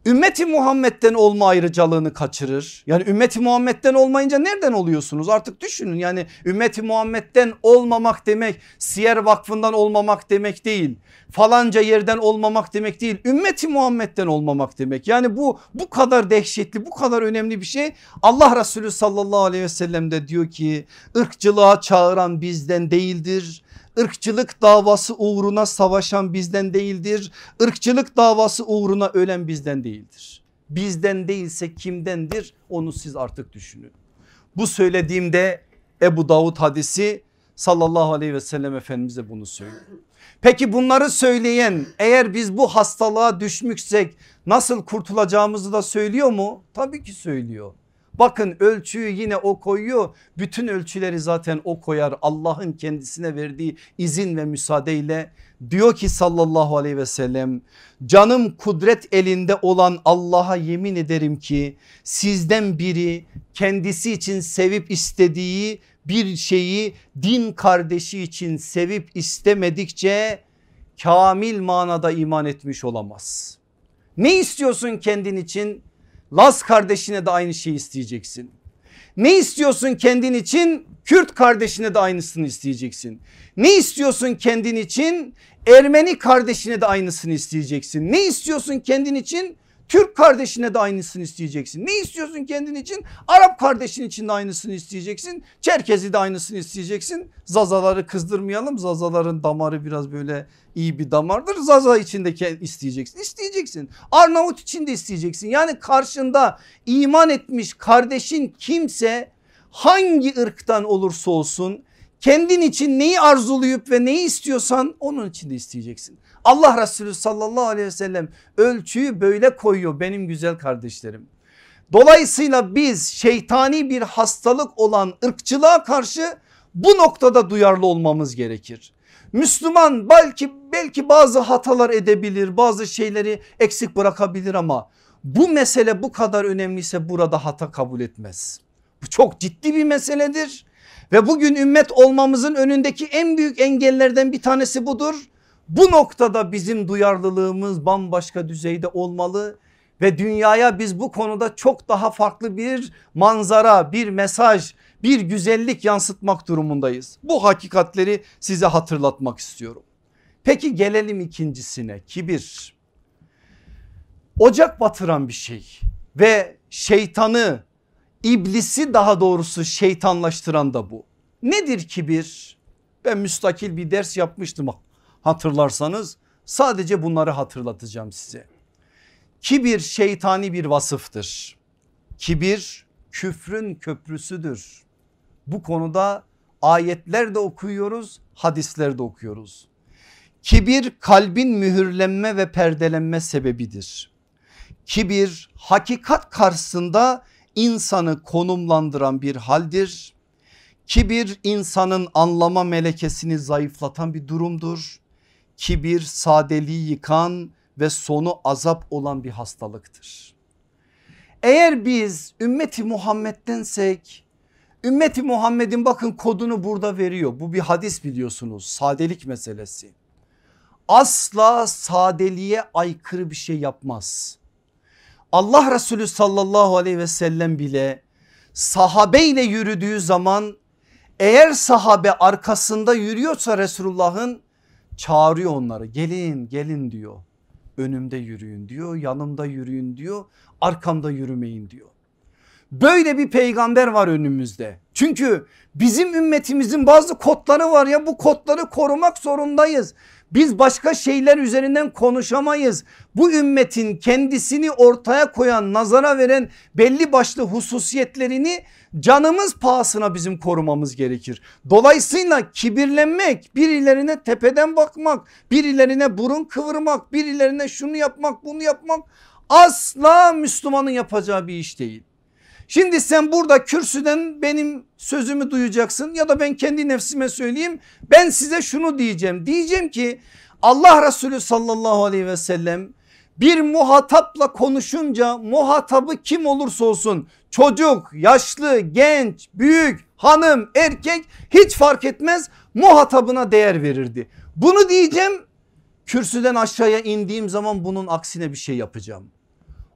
Ümmeti Muhammed'den olma ayrıcalığını kaçırır. Yani ümmeti Muhammed'den olmayınca nereden oluyorsunuz artık düşünün. Yani ümmeti Muhammed'den olmamak demek Siyer Vakfı'ndan olmamak demek değil. Falanca yerden olmamak demek değil. Ümmeti Muhammed'den olmamak demek. Yani bu bu kadar dehşetli bu kadar önemli bir şey. Allah Resulü sallallahu aleyhi ve sellem de diyor ki ırkçılığa çağıran bizden değildir ırkçılık davası uğruna savaşan bizden değildir. Irkçılık davası uğruna ölen bizden değildir. Bizden değilse kimdendir onu siz artık düşünün. Bu söylediğimde Ebu Davud hadisi sallallahu aleyhi ve sellem Efendimiz de bunu söylüyor. Peki bunları söyleyen eğer biz bu hastalığa düşmüşsek nasıl kurtulacağımızı da söylüyor mu? Tabii ki söylüyor. Bakın ölçüyü yine o koyuyor. Bütün ölçüleri zaten o koyar. Allah'ın kendisine verdiği izin ve müsaadeyle diyor ki sallallahu aleyhi ve sellem canım kudret elinde olan Allah'a yemin ederim ki sizden biri kendisi için sevip istediği bir şeyi din kardeşi için sevip istemedikçe kamil manada iman etmiş olamaz. Ne istiyorsun kendin için? Laz kardeşine de aynı şeyi isteyeceksin. Ne istiyorsun kendin için? Kürt kardeşine de aynısını isteyeceksin. Ne istiyorsun kendin için? Ermeni kardeşine de aynısını isteyeceksin. Ne istiyorsun kendin için? Türk kardeşine de aynısını isteyeceksin. Ne istiyorsun kendin için? Arap kardeşin için de aynısını isteyeceksin. Çerkezi de aynısını isteyeceksin. Zazaları kızdırmayalım. Zazaların damarı biraz böyle iyi bir damardır. Zaza için de isteyeceksin. İsteyeceksin. Arnavut için de isteyeceksin. Yani karşında iman etmiş kardeşin kimse hangi ırktan olursa olsun kendin için neyi arzuluyup ve neyi istiyorsan onun için de isteyeceksin. Allah Resulü sallallahu aleyhi ve sellem ölçüyü böyle koyuyor benim güzel kardeşlerim. Dolayısıyla biz şeytani bir hastalık olan ırkçılığa karşı bu noktada duyarlı olmamız gerekir. Müslüman belki belki bazı hatalar edebilir bazı şeyleri eksik bırakabilir ama bu mesele bu kadar önemliyse burada hata kabul etmez. Bu çok ciddi bir meseledir ve bugün ümmet olmamızın önündeki en büyük engellerden bir tanesi budur. Bu noktada bizim duyarlılığımız bambaşka düzeyde olmalı ve dünyaya biz bu konuda çok daha farklı bir manzara, bir mesaj, bir güzellik yansıtmak durumundayız. Bu hakikatleri size hatırlatmak istiyorum. Peki gelelim ikincisine kibir. Ocak batıran bir şey ve şeytanı iblisi daha doğrusu şeytanlaştıran da bu. Nedir kibir? Ben müstakil bir ders yapmıştım hatırlarsanız sadece bunları hatırlatacağım size. Kibir şeytani bir vasıftır. Kibir küfrün köprüsüdür. Bu konuda ayetler de okuyoruz hadisler de okuyoruz. Kibir kalbin mühürlenme ve perdelenme sebebidir. Kibir hakikat karşısında insanı konumlandıran bir haldir. Kibir insanın anlama melekesini zayıflatan bir durumdur. Kibir sadeliği yıkan ve sonu azap olan bir hastalıktır. Eğer biz ümmeti Muhammed'densek ümmeti Muhammed'in bakın kodunu burada veriyor. Bu bir hadis biliyorsunuz sadelik meselesi. Asla sadeliğe aykırı bir şey yapmaz. Allah Resulü sallallahu aleyhi ve sellem bile sahabeyle yürüdüğü zaman eğer sahabe arkasında yürüyorsa Resulullah'ın çağırıyor onları gelin gelin diyor. önümde yürüyün diyor yanımda yürüyün diyor arkamda yürümeyin diyor. Böyle bir peygamber var önümüzde. Çünkü bizim ümmetimizin bazı kodları var ya bu kodları korumak zorundayız. Biz başka şeyler üzerinden konuşamayız. Bu ümmetin kendisini ortaya koyan nazara veren belli başlı hususiyetlerini canımız pahasına bizim korumamız gerekir. Dolayısıyla kibirlenmek birilerine tepeden bakmak birilerine burun kıvırmak birilerine şunu yapmak bunu yapmak asla Müslümanın yapacağı bir iş değil. Şimdi sen burada kürsüden benim sözümü duyacaksın ya da ben kendi nefsime söyleyeyim. Ben size şunu diyeceğim. Diyeceğim ki Allah Resulü sallallahu aleyhi ve sellem bir muhatapla konuşunca muhatabı kim olursa olsun çocuk, yaşlı, genç, büyük, hanım, erkek hiç fark etmez muhatabına değer verirdi. Bunu diyeceğim kürsüden aşağıya indiğim zaman bunun aksine bir şey yapacağım.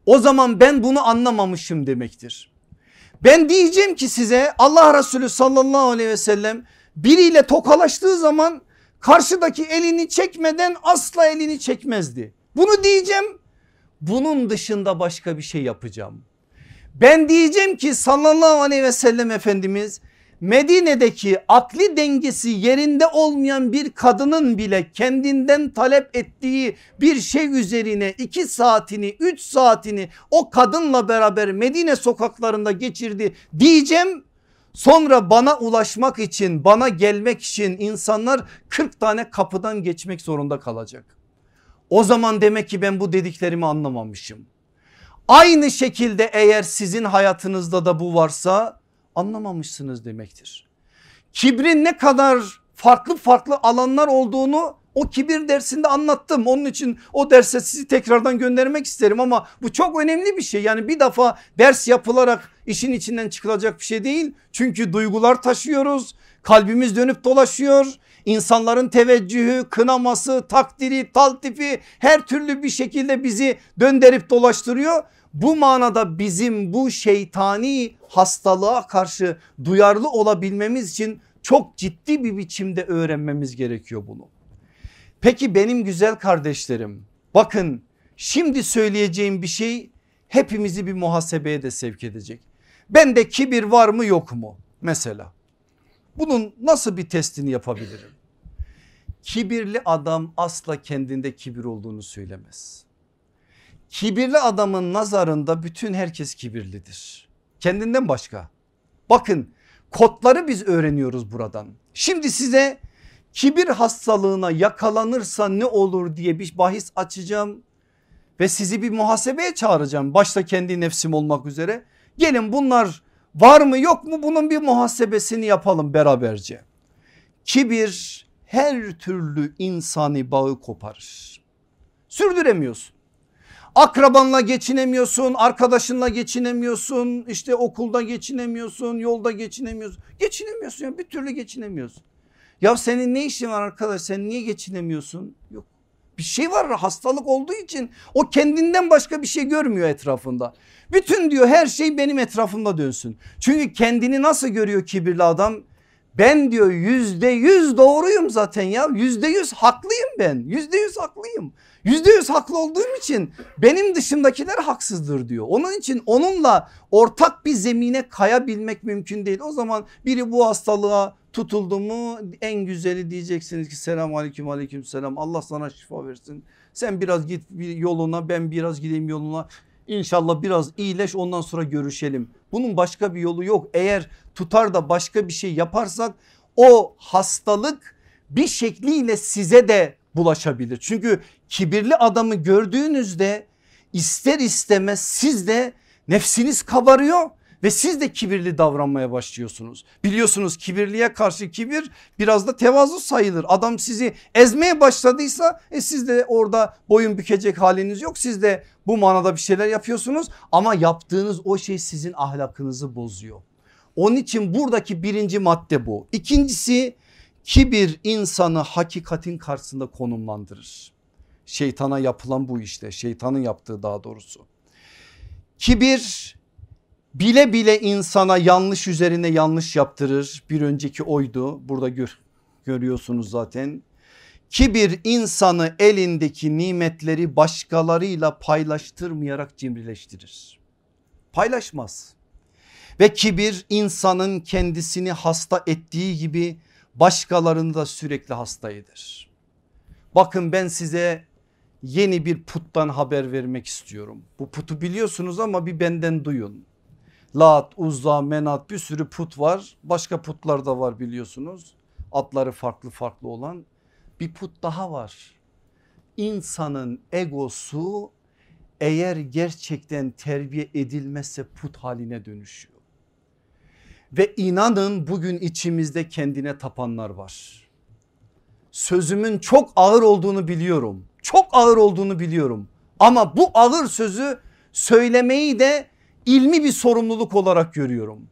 O zaman ben bunu anlamamışım demektir. Ben diyeceğim ki size Allah Resulü sallallahu aleyhi ve sellem biriyle tokalaştığı zaman karşıdaki elini çekmeden asla elini çekmezdi. Bunu diyeceğim bunun dışında başka bir şey yapacağım. Ben diyeceğim ki sallallahu aleyhi ve sellem Efendimiz Medine'deki akli dengesi yerinde olmayan bir kadının bile kendinden talep ettiği bir şey üzerine iki saatini üç saatini o kadınla beraber Medine sokaklarında geçirdi diyeceğim. Sonra bana ulaşmak için bana gelmek için insanlar 40 tane kapıdan geçmek zorunda kalacak. O zaman demek ki ben bu dediklerimi anlamamışım. Aynı şekilde eğer sizin hayatınızda da bu varsa anlamamışsınız demektir. Kibrin ne kadar farklı farklı alanlar olduğunu o kibir dersinde anlattım. Onun için o derse sizi tekrardan göndermek isterim ama bu çok önemli bir şey. Yani bir defa ders yapılarak işin içinden çıkılacak bir şey değil. Çünkü duygular taşıyoruz. Kalbimiz dönüp dolaşıyor. İnsanların teveccühü, kınaması, takdiri, taltifi her türlü bir şekilde bizi döndürüp dolaştırıyor. Bu manada bizim bu şeytani hastalığa karşı duyarlı olabilmemiz için çok ciddi bir biçimde öğrenmemiz gerekiyor bunu. Peki benim güzel kardeşlerim bakın şimdi söyleyeceğim bir şey hepimizi bir muhasebeye de sevk edecek. Bende kibir var mı yok mu mesela? Bunun nasıl bir testini yapabilirim? Kibirli adam asla kendinde kibir olduğunu söylemez. Kibirli adamın nazarında bütün herkes kibirlidir. Kendinden başka. Bakın kodları biz öğreniyoruz buradan. Şimdi size kibir hastalığına yakalanırsa ne olur diye bir bahis açacağım ve sizi bir muhasebeye çağıracağım. Başta kendi nefsim olmak üzere. Gelin bunlar var mı yok mu bunun bir muhasebesini yapalım beraberce. Kibir her türlü insani bağı koparır. Sürdüremiyorsun. Akrabanla geçinemiyorsun, arkadaşınla geçinemiyorsun, işte okulda geçinemiyorsun, yolda geçinemiyorsun. Geçinemiyorsun ya bir türlü geçinemiyorsun. Ya senin ne işin var arkadaş sen niye geçinemiyorsun? Yok bir şey var hastalık olduğu için o kendinden başka bir şey görmüyor etrafında. Bütün diyor her şey benim etrafımda dönsün. Çünkü kendini nasıl görüyor kibirli adam? Ben diyor yüzde yüz doğruyum zaten ya yüzde yüz haklıyım ben yüzde yüz haklıyım. Yüzde yüz haklı olduğum için benim dışındakiler haksızdır diyor. Onun için onunla ortak bir zemine kayabilmek mümkün değil. O zaman biri bu hastalığa tutuldu mu en güzeli diyeceksiniz ki selam aleyküm aleyküm selam Allah sana şifa versin. Sen biraz git yoluna ben biraz gideyim yoluna. İnşallah biraz iyileş ondan sonra görüşelim. Bunun başka bir yolu yok. Eğer tutar da başka bir şey yaparsak o hastalık bir şekliyle size de bulaşabilir. Çünkü kibirli adamı gördüğünüzde ister istemez siz de nefsiniz kabarıyor ve siz de kibirli davranmaya başlıyorsunuz. Biliyorsunuz kibirliye karşı kibir biraz da tevazu sayılır. Adam sizi ezmeye başladıysa e siz de orada boyun bükecek haliniz yok. Siz de bu manada bir şeyler yapıyorsunuz ama yaptığınız o şey sizin ahlakınızı bozuyor. Onun için buradaki birinci madde bu. İkincisi kibir insanı hakikatin karşısında konumlandırır. Şeytana yapılan bu işte şeytanın yaptığı daha doğrusu. Kibir bile bile insana yanlış üzerine yanlış yaptırır. Bir önceki oydu burada gör, görüyorsunuz zaten. Kibir insanı elindeki nimetleri başkalarıyla paylaştırmayarak cimrileştirir. Paylaşmaz. Ve kibir insanın kendisini hasta ettiği gibi başkalarını da sürekli hasta eder. Bakın ben size yeni bir puttan haber vermek istiyorum. Bu putu biliyorsunuz ama bir benden duyun. Lat, Uzza, Menat bir sürü put var. Başka putlar da var biliyorsunuz. Adları farklı farklı olan bir put daha var. İnsanın egosu eğer gerçekten terbiye edilmezse put haline dönüşüyor. Ve inanın bugün içimizde kendine tapanlar var. Sözümün çok ağır olduğunu biliyorum. Çok ağır olduğunu biliyorum. Ama bu ağır sözü söylemeyi de ilmi bir sorumluluk olarak görüyorum.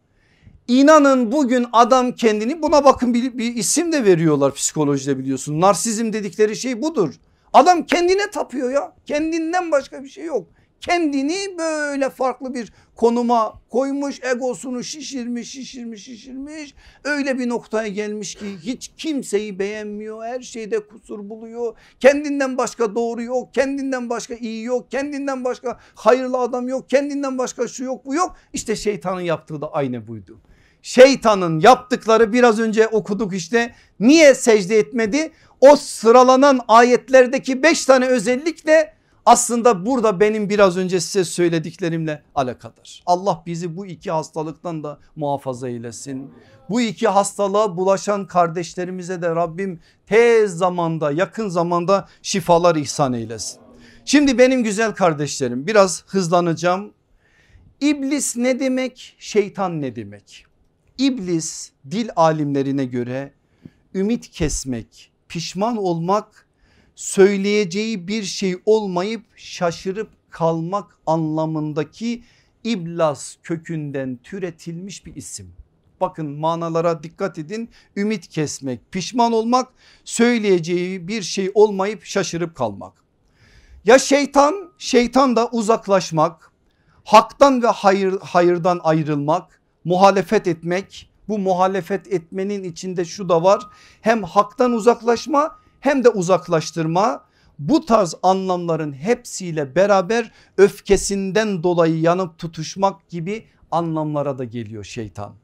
İnanın bugün adam kendini buna bakın bir, bir isim de veriyorlar psikolojide biliyorsun. Narsizm dedikleri şey budur. Adam kendine tapıyor ya kendinden başka bir şey yok kendini böyle farklı bir konuma koymuş egosunu şişirmiş şişirmiş şişirmiş. Öyle bir noktaya gelmiş ki hiç kimseyi beğenmiyor her şeyde kusur buluyor. Kendinden başka doğru yok kendinden başka iyi yok kendinden başka hayırlı adam yok kendinden başka şu yok bu yok. İşte şeytanın yaptığı da aynı buydu. Şeytanın yaptıkları biraz önce okuduk işte. Niye secde etmedi? O sıralanan ayetlerdeki beş tane özellikle aslında burada benim biraz önce size söylediklerimle alakadar. Allah bizi bu iki hastalıktan da muhafaza eylesin. Bu iki hastalığa bulaşan kardeşlerimize de Rabbim tez zamanda yakın zamanda şifalar ihsan eylesin. Şimdi benim güzel kardeşlerim biraz hızlanacağım. İblis ne demek şeytan ne demek? İblis dil alimlerine göre ümit kesmek, pişman olmak söyleyeceği bir şey olmayıp şaşırıp kalmak anlamındaki iblas kökünden türetilmiş bir isim. Bakın manalara dikkat edin ümit kesmek pişman olmak söyleyeceği bir şey olmayıp şaşırıp kalmak. Ya şeytan şeytan da uzaklaşmak haktan ve hayır, hayırdan ayrılmak muhalefet etmek bu muhalefet etmenin içinde şu da var hem haktan uzaklaşma hem de uzaklaştırma bu tarz anlamların hepsiyle beraber öfkesinden dolayı yanıp tutuşmak gibi anlamlara da geliyor şeytan.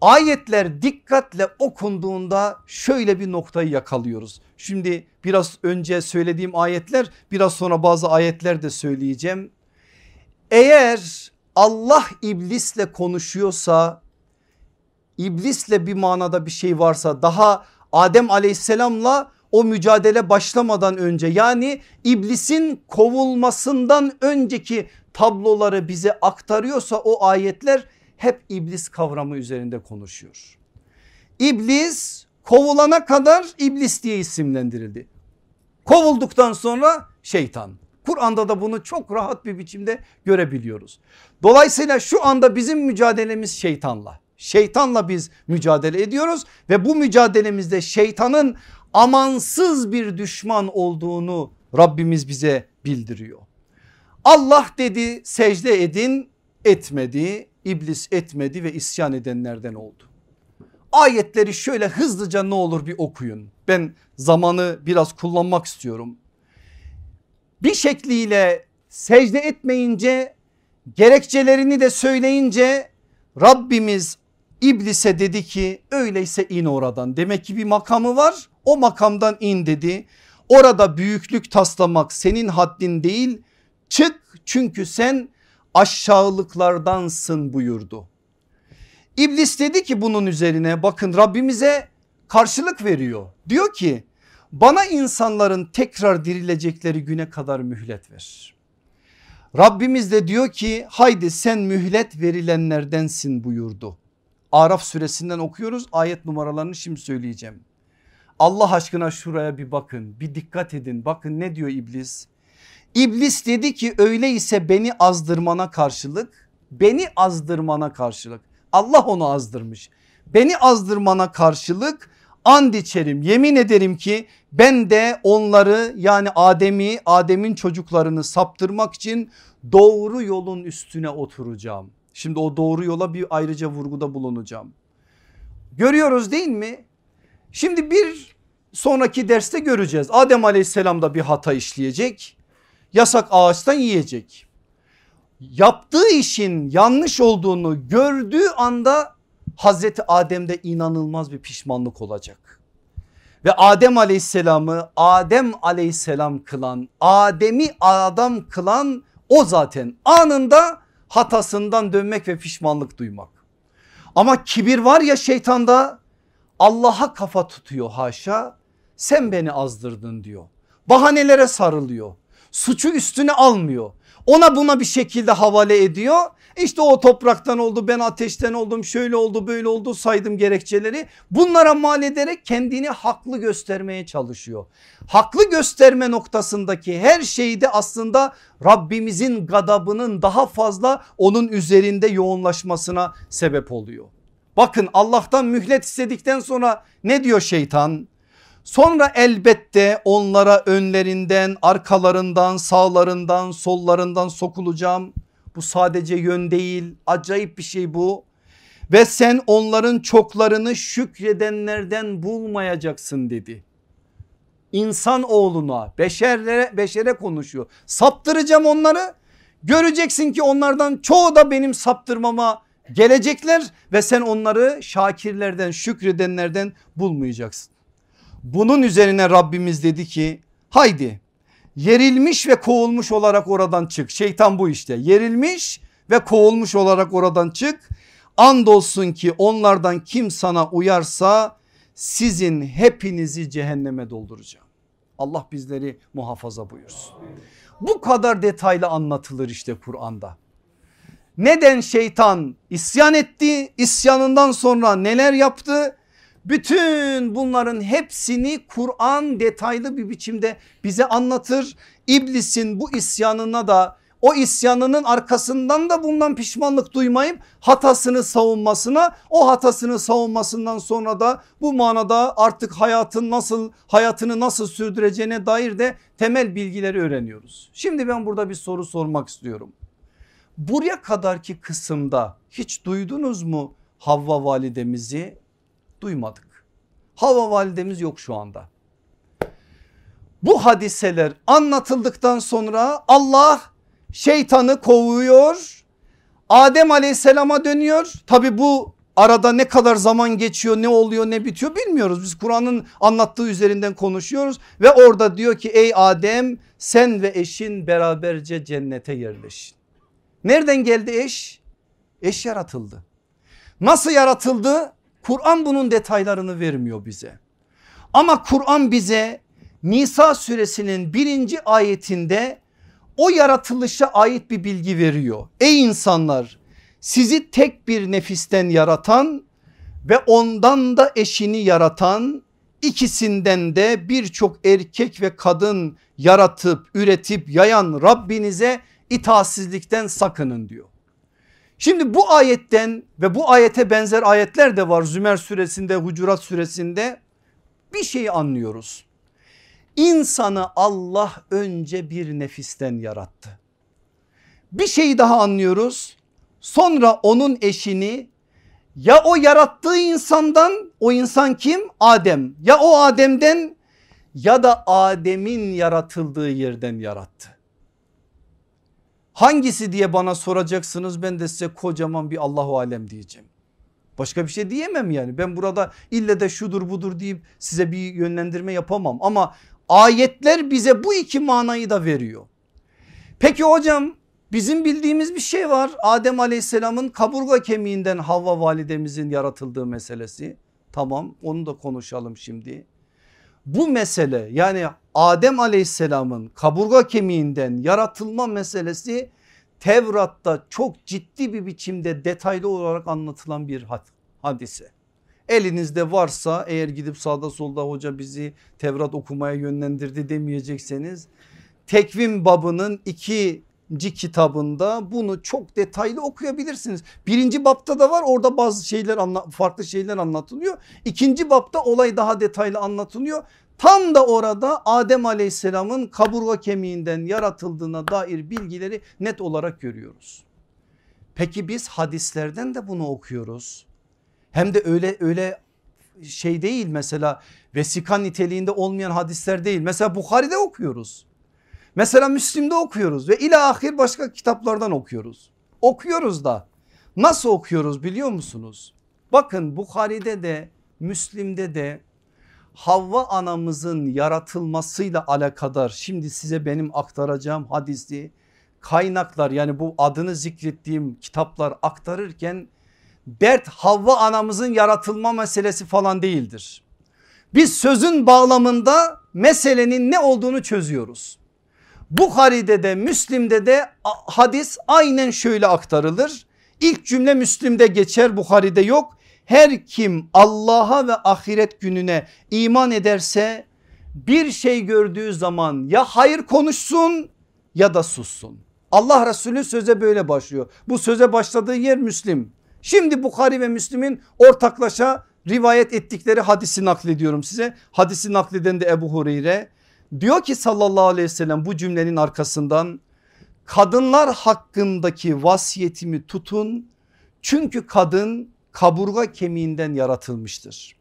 Ayetler dikkatle okunduğunda şöyle bir noktayı yakalıyoruz. Şimdi biraz önce söylediğim ayetler biraz sonra bazı ayetler de söyleyeceğim. Eğer Allah iblisle konuşuyorsa iblisle bir manada bir şey varsa daha Adem aleyhisselamla o mücadele başlamadan önce yani iblisin kovulmasından önceki tabloları bize aktarıyorsa o ayetler hep iblis kavramı üzerinde konuşuyor. İblis kovulana kadar iblis diye isimlendirildi. Kovulduktan sonra şeytan. Kur'an'da da bunu çok rahat bir biçimde görebiliyoruz. Dolayısıyla şu anda bizim mücadelemiz şeytanla. Şeytanla biz mücadele ediyoruz ve bu mücadelemizde şeytanın amansız bir düşman olduğunu Rabbimiz bize bildiriyor. Allah dedi secde edin etmedi iblis etmedi ve isyan edenlerden oldu. Ayetleri şöyle hızlıca ne olur bir okuyun. Ben zamanı biraz kullanmak istiyorum. Bir şekliyle secde etmeyince gerekçelerini de söyleyince Rabbimiz İblise dedi ki öyleyse in oradan. Demek ki bir makamı var o makamdan in dedi. Orada büyüklük taslamak senin haddin değil çık çünkü sen aşağılıklardansın buyurdu. İblis dedi ki bunun üzerine bakın Rabbimize karşılık veriyor. Diyor ki bana insanların tekrar dirilecekleri güne kadar mühlet ver. Rabbimiz de diyor ki haydi sen mühlet verilenlerdensin buyurdu. Araf suresinden okuyoruz ayet numaralarını şimdi söyleyeceğim. Allah aşkına şuraya bir bakın bir dikkat edin bakın ne diyor iblis. İblis dedi ki öyleyse beni azdırmana karşılık beni azdırmana karşılık Allah onu azdırmış. Beni azdırmana karşılık and içerim yemin ederim ki ben de onları yani Adem'i Adem'in çocuklarını saptırmak için doğru yolun üstüne oturacağım. Şimdi o doğru yola bir ayrıca vurguda bulunacağım. Görüyoruz değil mi? Şimdi bir sonraki derste göreceğiz. Adem aleyhisselam da bir hata işleyecek. Yasak ağaçtan yiyecek. Yaptığı işin yanlış olduğunu gördüğü anda Hazreti Adem'de inanılmaz bir pişmanlık olacak. Ve Adem aleyhisselamı Adem aleyhisselam kılan Adem'i adam kılan o zaten anında hatasından dönmek ve pişmanlık duymak. Ama kibir var ya şeytanda Allah'a kafa tutuyor haşa sen beni azdırdın diyor. Bahanelere sarılıyor. Suçu üstüne almıyor. Ona buna bir şekilde havale ediyor. İşte o topraktan oldu ben ateşten oldum şöyle oldu böyle oldu saydım gerekçeleri. Bunlara mal ederek kendini haklı göstermeye çalışıyor. Haklı gösterme noktasındaki her şeyde aslında Rabbimizin gadabının daha fazla onun üzerinde yoğunlaşmasına sebep oluyor. Bakın Allah'tan mühlet istedikten sonra ne diyor şeytan? Sonra elbette onlara önlerinden, arkalarından, sağlarından, sollarından sokulacağım. Bu sadece yön değil acayip bir şey bu. Ve sen onların çoklarını şükredenlerden bulmayacaksın dedi. İnsan oğluna beşere, beşere konuşuyor. Saptıracağım onları göreceksin ki onlardan çoğu da benim saptırmama gelecekler ve sen onları şakirlerden şükredenlerden bulmayacaksın. Bunun üzerine Rabbimiz dedi ki haydi yerilmiş ve kovulmuş olarak oradan çık. Şeytan bu işte yerilmiş ve kovulmuş olarak oradan çık. Andolsun ki onlardan kim sana uyarsa sizin hepinizi cehenneme dolduracağım. Allah bizleri muhafaza buyursun. Bu kadar detaylı anlatılır işte Kur'an'da. Neden şeytan isyan etti? İsyanından sonra neler yaptı? Bütün bunların hepsini Kur'an detaylı bir biçimde bize anlatır. İblisin bu isyanına da o isyanının arkasından da bundan pişmanlık duymayıp hatasını savunmasına o hatasını savunmasından sonra da bu manada artık hayatın nasıl hayatını nasıl sürdüreceğine dair de temel bilgileri öğreniyoruz. Şimdi ben burada bir soru sormak istiyorum. Buraya kadarki kısımda hiç duydunuz mu Havva validemizi? Duymadık. Havva validemiz yok şu anda. Bu hadiseler anlatıldıktan sonra Allah şeytanı kovuyor. Adem aleyhisselama dönüyor. Tabi bu arada ne kadar zaman geçiyor ne oluyor ne bitiyor bilmiyoruz. Biz Kur'an'ın anlattığı üzerinden konuşuyoruz. Ve orada diyor ki ey Adem sen ve eşin beraberce cennete yerleşin. Nereden geldi eş? Eş yaratıldı. Nasıl yaratıldı? Kur'an bunun detaylarını vermiyor bize. Ama Kur'an bize Nisa suresinin birinci ayetinde o yaratılışa ait bir bilgi veriyor. Ey insanlar sizi tek bir nefisten yaratan ve ondan da eşini yaratan ikisinden de birçok erkek ve kadın yaratıp üretip yayan Rabbinize itaatsizlikten sakının diyor. Şimdi bu ayetten ve bu ayete benzer ayetler de var Zümer suresinde Hucurat suresinde bir şeyi anlıyoruz. İnsanı Allah önce bir nefisten yarattı. Bir şeyi daha anlıyoruz. Sonra onun eşini ya o yarattığı insandan o insan kim? Adem. Ya o Adem'den ya da Adem'in yaratıldığı yerden yarattı. Hangisi diye bana soracaksınız ben de size kocaman bir Allahu alem diyeceğim. Başka bir şey diyemem yani ben burada ille de şudur budur deyip size bir yönlendirme yapamam ama ayetler bize bu iki manayı da veriyor. Peki hocam bizim bildiğimiz bir şey var Adem aleyhisselamın kaburga kemiğinden Havva validemizin yaratıldığı meselesi. Tamam onu da konuşalım şimdi. Bu mesele yani Adem aleyhisselamın kaburga kemiğinden yaratılma meselesi Tevrat'ta çok ciddi bir biçimde detaylı olarak anlatılan bir hadise. Elinizde varsa eğer gidip sağda solda hoca bizi Tevrat okumaya yönlendirdi demeyecekseniz tekvim babının ikinci kitabında bunu çok detaylı okuyabilirsiniz. Birinci bapta da var orada bazı şeyler farklı şeyler anlatılıyor. İkinci bapta olay daha detaylı anlatılıyor. Tam da orada Adem aleyhisselamın kaburga kemiğinden yaratıldığına dair bilgileri net olarak görüyoruz. Peki biz hadislerden de bunu okuyoruz. Hem de öyle öyle şey değil mesela vesika niteliğinde olmayan hadisler değil. Mesela Bukhari'de okuyoruz. Mesela Müslim'de okuyoruz ve ilahir başka kitaplardan okuyoruz. Okuyoruz da nasıl okuyoruz biliyor musunuz? Bakın Bukhari'de de Müslim'de de Havva anamızın yaratılmasıyla alakadar şimdi size benim aktaracağım hadisi kaynaklar yani bu adını zikrettiğim kitaplar aktarırken dert Havva anamızın yaratılma meselesi falan değildir. Biz sözün bağlamında meselenin ne olduğunu çözüyoruz. Bukhari'de de Müslim'de de hadis aynen şöyle aktarılır. İlk cümle Müslim'de geçer Bukhari'de yok. Her kim Allah'a ve ahiret gününe iman ederse bir şey gördüğü zaman ya hayır konuşsun ya da sussun. Allah Resulü söze böyle başlıyor. Bu söze başladığı yer Müslim. Şimdi Bukhari ve Müslim'in ortaklaşa rivayet ettikleri hadisi naklediyorum size. Hadisi nakleden de Ebu Hureyre. Diyor ki sallallahu aleyhi ve sellem bu cümlenin arkasından kadınlar hakkındaki vasiyetimi tutun. Çünkü kadın kaburga kemiğinden yaratılmıştır.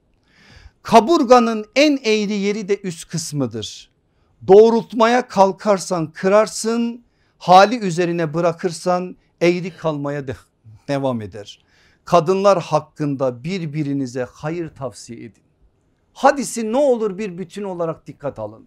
Kaburganın en eğri yeri de üst kısmıdır. Doğrultmaya kalkarsan kırarsın, hali üzerine bırakırsan eğri kalmaya de devam eder. Kadınlar hakkında birbirinize hayır tavsiye edin. Hadisi ne olur bir bütün olarak dikkat alın.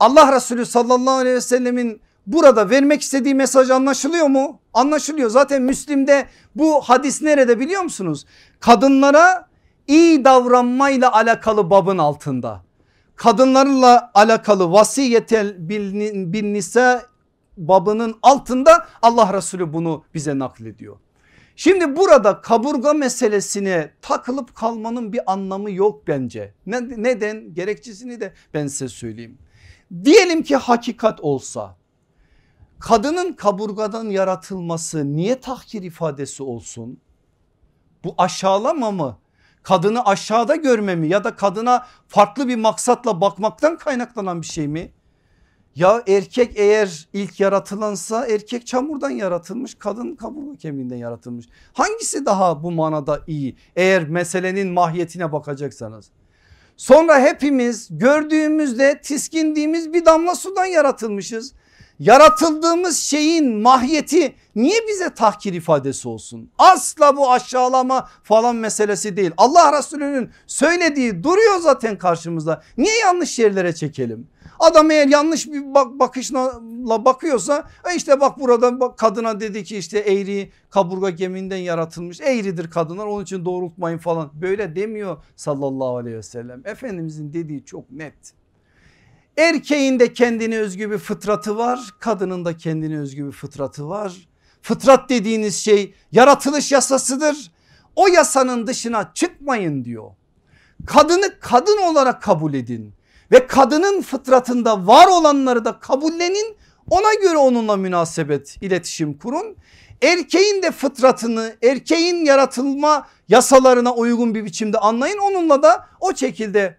Allah Resulü sallallahu aleyhi ve sellemin burada vermek istediği mesaj anlaşılıyor mu? Anlaşılıyor zaten Müslim'de bu hadis nerede biliyor musunuz? Kadınlara iyi davranmayla alakalı babın altında. Kadınlarla alakalı vasiyetel bin nisa babının altında Allah Resulü bunu bize naklediyor. Şimdi burada kaburga meselesine takılıp kalmanın bir anlamı yok bence. Neden? Gerekçesini de ben size söyleyeyim. Diyelim ki hakikat olsa kadının kaburgadan yaratılması niye tahkir ifadesi olsun? Bu aşağılama mı? Kadını aşağıda görme mi ya da kadına farklı bir maksatla bakmaktan kaynaklanan bir şey mi? Ya erkek eğer ilk yaratılansa erkek çamurdan yaratılmış kadın kaburga kemiğinden yaratılmış. Hangisi daha bu manada iyi eğer meselenin mahiyetine bakacaksanız? Sonra hepimiz gördüğümüzde tiskindiğimiz bir damla sudan yaratılmışız. Yaratıldığımız şeyin mahiyeti niye bize tahkir ifadesi olsun? Asla bu aşağılama falan meselesi değil. Allah Resulü'nün söylediği duruyor zaten karşımızda. Niye yanlış yerlere çekelim? Adam eğer yanlış bir bakışla bakıyorsa e işte bak burada bak kadına dedi ki işte eğri kaburga geminden yaratılmış eğridir kadınlar onun için doğrultmayın falan böyle demiyor sallallahu aleyhi ve sellem. Efendimizin dediği çok net. Erkeğin de kendine özgü bir fıtratı var kadının da kendine özgü bir fıtratı var. Fıtrat dediğiniz şey yaratılış yasasıdır. O yasanın dışına çıkmayın diyor. Kadını kadın olarak kabul edin ve kadının fıtratında var olanları da kabullenin ona göre onunla münasebet iletişim kurun. Erkeğin de fıtratını erkeğin yaratılma yasalarına uygun bir biçimde anlayın onunla da o şekilde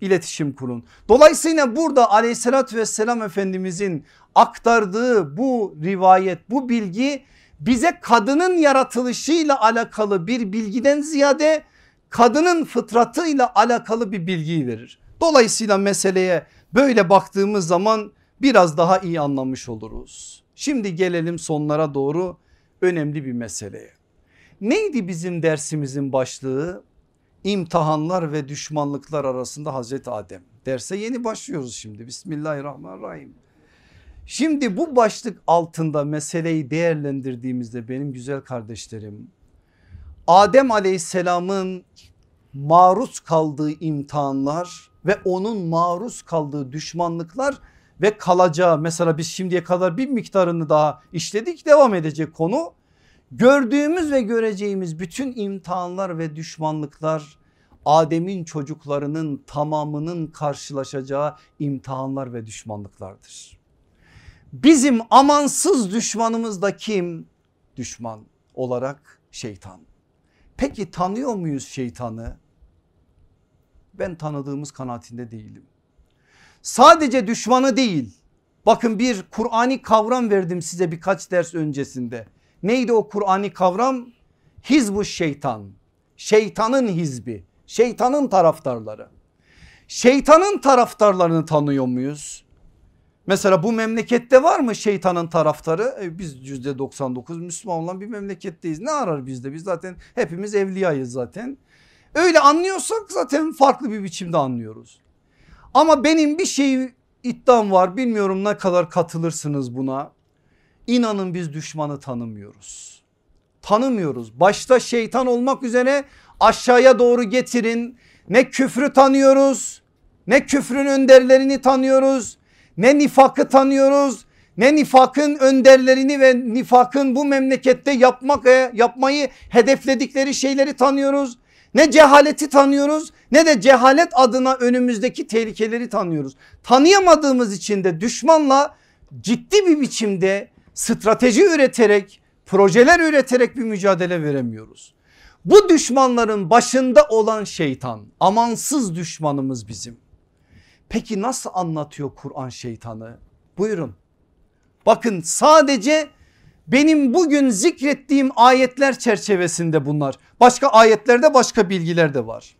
iletişim kurun. Dolayısıyla burada aleyhissalatü vesselam efendimizin aktardığı bu rivayet bu bilgi bize kadının yaratılışıyla alakalı bir bilgiden ziyade kadının fıtratıyla alakalı bir bilgiyi verir. Dolayısıyla meseleye böyle baktığımız zaman biraz daha iyi anlamış oluruz. Şimdi gelelim sonlara doğru önemli bir meseleye. Neydi bizim dersimizin başlığı? İmtihanlar ve düşmanlıklar arasında Hazreti Adem. Derse yeni başlıyoruz şimdi. Bismillahirrahmanirrahim. Şimdi bu başlık altında meseleyi değerlendirdiğimizde benim güzel kardeşlerim Adem aleyhisselamın maruz kaldığı imtihanlar ve onun maruz kaldığı düşmanlıklar ve kalacağı mesela biz şimdiye kadar bir miktarını daha işledik devam edecek konu. Gördüğümüz ve göreceğimiz bütün imtihanlar ve düşmanlıklar Adem'in çocuklarının tamamının karşılaşacağı imtihanlar ve düşmanlıklardır. Bizim amansız düşmanımız da kim? Düşman olarak şeytan. Peki tanıyor muyuz şeytanı? Ben tanıdığımız kanaatinde değilim. Sadece düşmanı değil. Bakın bir Kur'ani kavram verdim size birkaç ders öncesinde. Neydi o Kur'ani kavram? Hizbu şeytan. Şeytanın hizbi. Şeytanın taraftarları. Şeytanın taraftarlarını tanıyor muyuz? Mesela bu memlekette var mı şeytanın taraftarı? E biz yüzde 99 Müslüman olan bir memleketteyiz. Ne arar bizde? Biz zaten hepimiz evliyayız zaten. Öyle anlıyorsak zaten farklı bir biçimde anlıyoruz. Ama benim bir şey iddiam var. Bilmiyorum ne kadar katılırsınız buna. İnanın biz düşmanı tanımıyoruz. Tanımıyoruz. Başta şeytan olmak üzere aşağıya doğru getirin. Ne küfrü tanıyoruz, ne küfrün önderlerini tanıyoruz, ne nifakı tanıyoruz, ne nifakın önderlerini ve nifakın bu memlekette yapmak e, yapmayı hedefledikleri şeyleri tanıyoruz. Ne cehaleti tanıyoruz ne de cehalet adına önümüzdeki tehlikeleri tanıyoruz. Tanıyamadığımız için de düşmanla ciddi bir biçimde strateji üreterek projeler üreterek bir mücadele veremiyoruz. Bu düşmanların başında olan şeytan amansız düşmanımız bizim. Peki nasıl anlatıyor Kur'an şeytanı? Buyurun. Bakın sadece benim bugün zikrettiğim ayetler çerçevesinde bunlar. Başka ayetlerde başka bilgiler de var.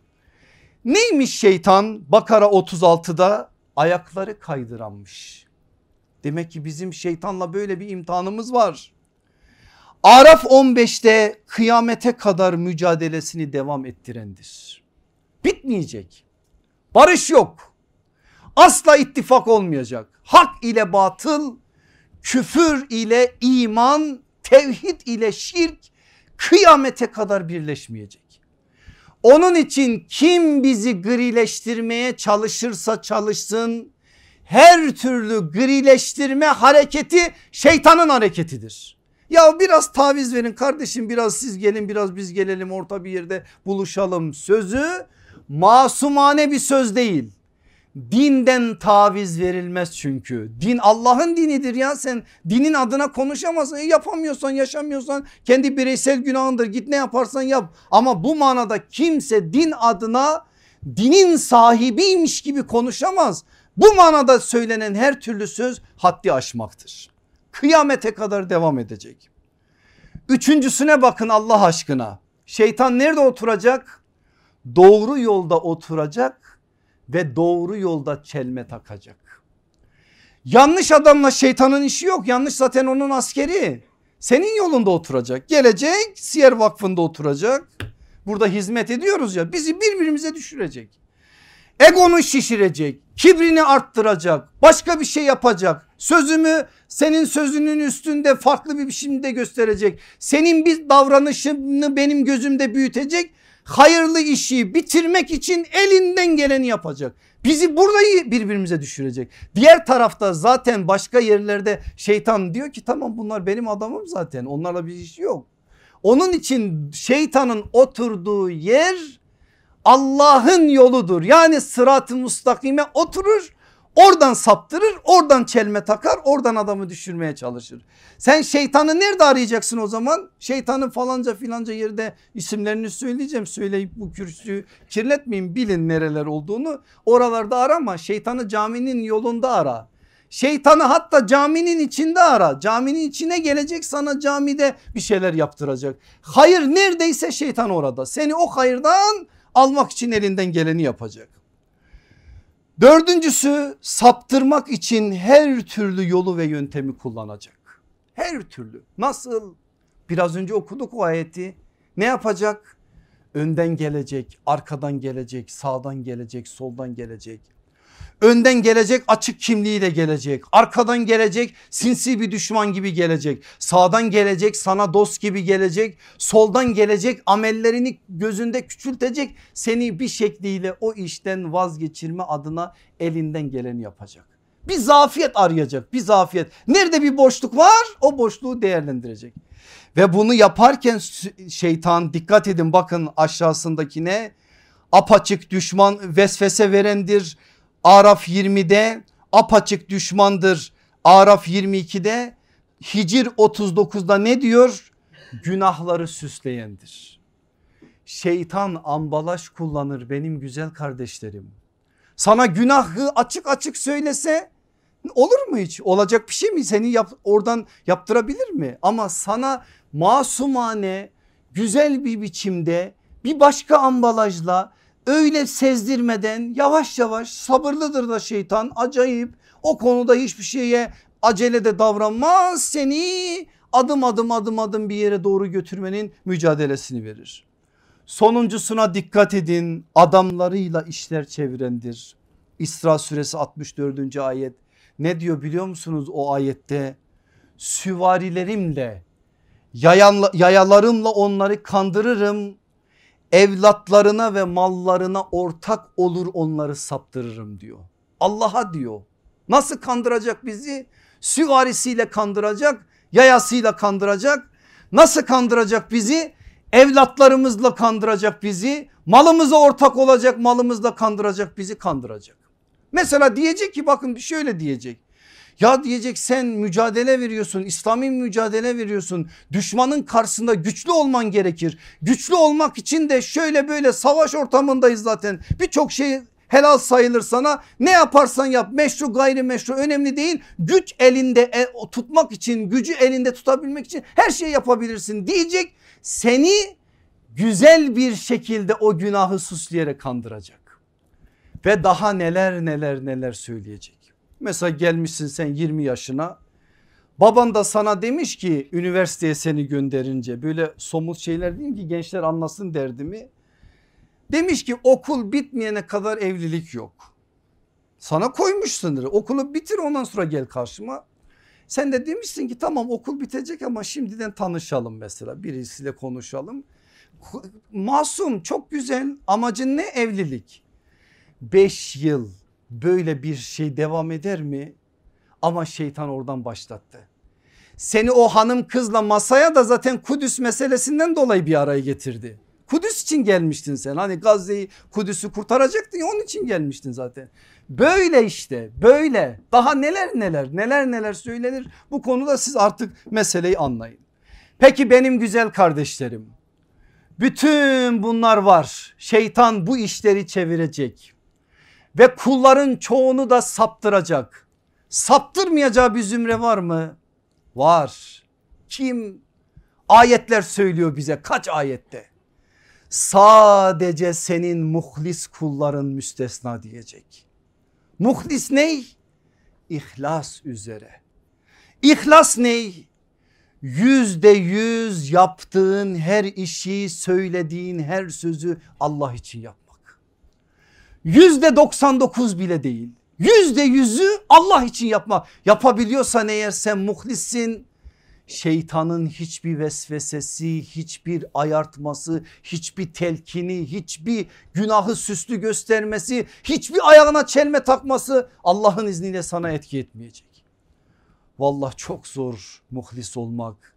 Neymiş şeytan? Bakara 36'da ayakları kaydıranmış. Demek ki bizim şeytanla böyle bir imtihanımız var. Araf 15'te kıyamete kadar mücadelesini devam ettirendir. Bitmeyecek. Barış yok. Asla ittifak olmayacak. Hak ile batıl, küfür ile iman, tevhid ile şirk kıyamete kadar birleşmeyecek. Onun için kim bizi grileştirmeye çalışırsa çalışsın her türlü grileştirme hareketi şeytanın hareketidir. Ya biraz taviz verin kardeşim biraz siz gelin biraz biz gelelim orta bir yerde buluşalım sözü masumane bir söz değil. Dinden taviz verilmez çünkü. Din Allah'ın dinidir ya sen dinin adına konuşamazsın. E yapamıyorsan yaşamıyorsan kendi bireysel günahındır git ne yaparsan yap. Ama bu manada kimse din adına dinin sahibiymiş gibi konuşamaz. Bu manada söylenen her türlü söz haddi aşmaktır. Kıyamete kadar devam edecek. Üçüncüsüne bakın Allah aşkına. Şeytan nerede oturacak? Doğru yolda oturacak ve doğru yolda çelme takacak. Yanlış adamla şeytanın işi yok. Yanlış zaten onun askeri. Senin yolunda oturacak. Gelecek Siyer Vakfı'nda oturacak. Burada hizmet ediyoruz ya bizi birbirimize düşürecek. Egonu şişirecek, kibrini arttıracak, başka bir şey yapacak. Sözümü senin sözünün üstünde farklı bir biçimde gösterecek. Senin bir davranışını benim gözümde büyütecek. Hayırlı işi bitirmek için elinden geleni yapacak. Bizi burada birbirimize düşürecek. Diğer tarafta zaten başka yerlerde şeytan diyor ki tamam bunlar benim adamım zaten onlarla bir iş yok. Onun için şeytanın oturduğu yer Allah'ın yoludur. Yani sırat-ı mustakime oturur oradan saptırır oradan çelme takar oradan adamı düşürmeye çalışır. Sen şeytanı nerede arayacaksın o zaman? Şeytanı falanca filanca yerde isimlerini söyleyeceğim söyleyip bu kürsüyü kirletmeyin bilin nereler olduğunu. Oralarda arama şeytanı caminin yolunda ara. Şeytanı hatta caminin içinde ara. Caminin içine gelecek sana camide bir şeyler yaptıracak. Hayır neredeyse şeytan orada. Seni o hayırdan almak için elinden geleni yapacak. Dördüncüsü saptırmak için her türlü yolu ve yöntemi kullanacak. Her türlü nasıl biraz önce okuduk o ayeti ne yapacak? Önden gelecek, arkadan gelecek, sağdan gelecek, soldan gelecek. Önden gelecek açık kimliğiyle gelecek. Arkadan gelecek sinsi bir düşman gibi gelecek. Sağdan gelecek sana dost gibi gelecek. Soldan gelecek amellerini gözünde küçültecek. Seni bir şekliyle o işten vazgeçirme adına elinden geleni yapacak. Bir zafiyet arayacak bir zafiyet. Nerede bir boşluk var o boşluğu değerlendirecek. Ve bunu yaparken şeytan dikkat edin bakın aşağısındakine apaçık düşman vesvese verendir Araf 20'de apaçık düşmandır. Araf 22'de Hicr 39'da ne diyor? Günahları süsleyendir. Şeytan ambalaj kullanır benim güzel kardeşlerim. Sana günahı açık açık söylese olur mu hiç? Olacak bir şey mi? Seni yap, oradan yaptırabilir mi? Ama sana masumane güzel bir biçimde bir başka ambalajla öyle sezdirmeden yavaş yavaş sabırlıdır da şeytan acayip o konuda hiçbir şeye acele de davranmaz seni adım adım adım adım bir yere doğru götürmenin mücadelesini verir. Sonuncusuna dikkat edin adamlarıyla işler çevirendir. İsra suresi 64. ayet ne diyor biliyor musunuz o ayette? Süvarilerimle yayalarımla onları kandırırım. Evlatlarına ve mallarına ortak olur onları saptırırım diyor. Allah'a diyor. Nasıl kandıracak bizi? Süvarisiyle kandıracak, yayasıyla kandıracak. Nasıl kandıracak bizi? Evlatlarımızla kandıracak bizi. Malımıza ortak olacak, malımızla kandıracak bizi kandıracak. Mesela diyecek ki bakın şöyle diyecek. Ya diyecek sen mücadele veriyorsun İslami mücadele veriyorsun. Düşmanın karşısında güçlü olman gerekir. Güçlü olmak için de şöyle böyle savaş ortamındayız zaten. Birçok şey helal sayılır sana. Ne yaparsan yap meşru gayrimeşru önemli değil. Güç elinde e, tutmak için gücü elinde tutabilmek için her şeyi yapabilirsin diyecek. Seni güzel bir şekilde o günahı süsleyerek kandıracak. Ve daha neler neler neler söyleyecek. Mesela gelmişsin sen 20 yaşına baban da sana demiş ki üniversiteye seni gönderince böyle somut şeyler değil ki gençler anlasın derdimi. Demiş ki okul bitmeyene kadar evlilik yok. Sana koymuş sınırı okulu bitir ondan sonra gel karşıma. Sen de demişsin ki tamam okul bitecek ama şimdiden tanışalım mesela birisiyle konuşalım. Masum çok güzel amacın ne evlilik. 5 yıl böyle bir şey devam eder mi? Ama şeytan oradan başlattı. Seni o hanım kızla masaya da zaten Kudüs meselesinden dolayı bir araya getirdi. Kudüs için gelmiştin sen hani Gazze'yi Kudüs'ü kurtaracaktın ya onun için gelmiştin zaten. Böyle işte böyle daha neler neler neler neler söylenir bu konuda siz artık meseleyi anlayın. Peki benim güzel kardeşlerim bütün bunlar var şeytan bu işleri çevirecek ve kulların çoğunu da saptıracak. Saptırmayacağı bir zümre var mı? Var. Kim? Ayetler söylüyor bize kaç ayette? Sadece senin muhlis kulların müstesna diyecek. Muhlis ney? İhlas üzere. İhlas ney? Yüzde yüz yaptığın her işi söylediğin her sözü Allah için yap yüzde 99 bile değil yüzde yüzü Allah için yapma yapabiliyorsan eğer sen muhlissin şeytanın hiçbir vesvesesi hiçbir ayartması hiçbir telkini hiçbir günahı süslü göstermesi hiçbir ayağına çelme takması Allah'ın izniyle sana etki etmeyecek. Vallahi çok zor muhlis olmak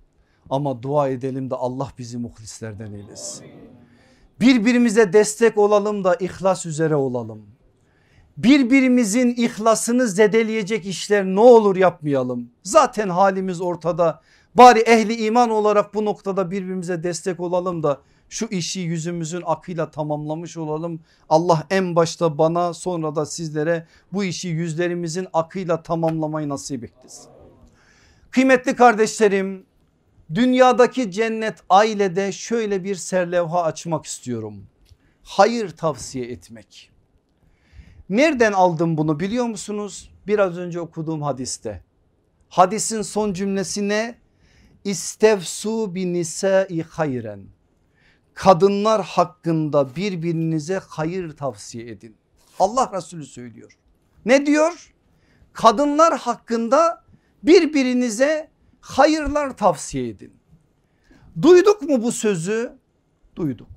ama dua edelim de Allah bizi muhlislerden eylesin. Birbirimize destek olalım da ihlas üzere olalım. Birbirimizin ihlasını zedeleyecek işler ne olur yapmayalım. Zaten halimiz ortada. Bari ehli iman olarak bu noktada birbirimize destek olalım da şu işi yüzümüzün akıyla tamamlamış olalım. Allah en başta bana sonra da sizlere bu işi yüzlerimizin akıyla tamamlamayı nasip etsin. Kıymetli kardeşlerim Dünyadaki cennet ailede şöyle bir serlevha açmak istiyorum. Hayır tavsiye etmek. Nereden aldım bunu biliyor musunuz? Biraz önce okuduğum hadiste. Hadisin son cümlesine istevsu bi nisai hayren. Kadınlar hakkında birbirinize hayır tavsiye edin. Allah Resulü söylüyor. Ne diyor? Kadınlar hakkında birbirinize hayırlar tavsiye edin. Duyduk mu bu sözü? Duyduk.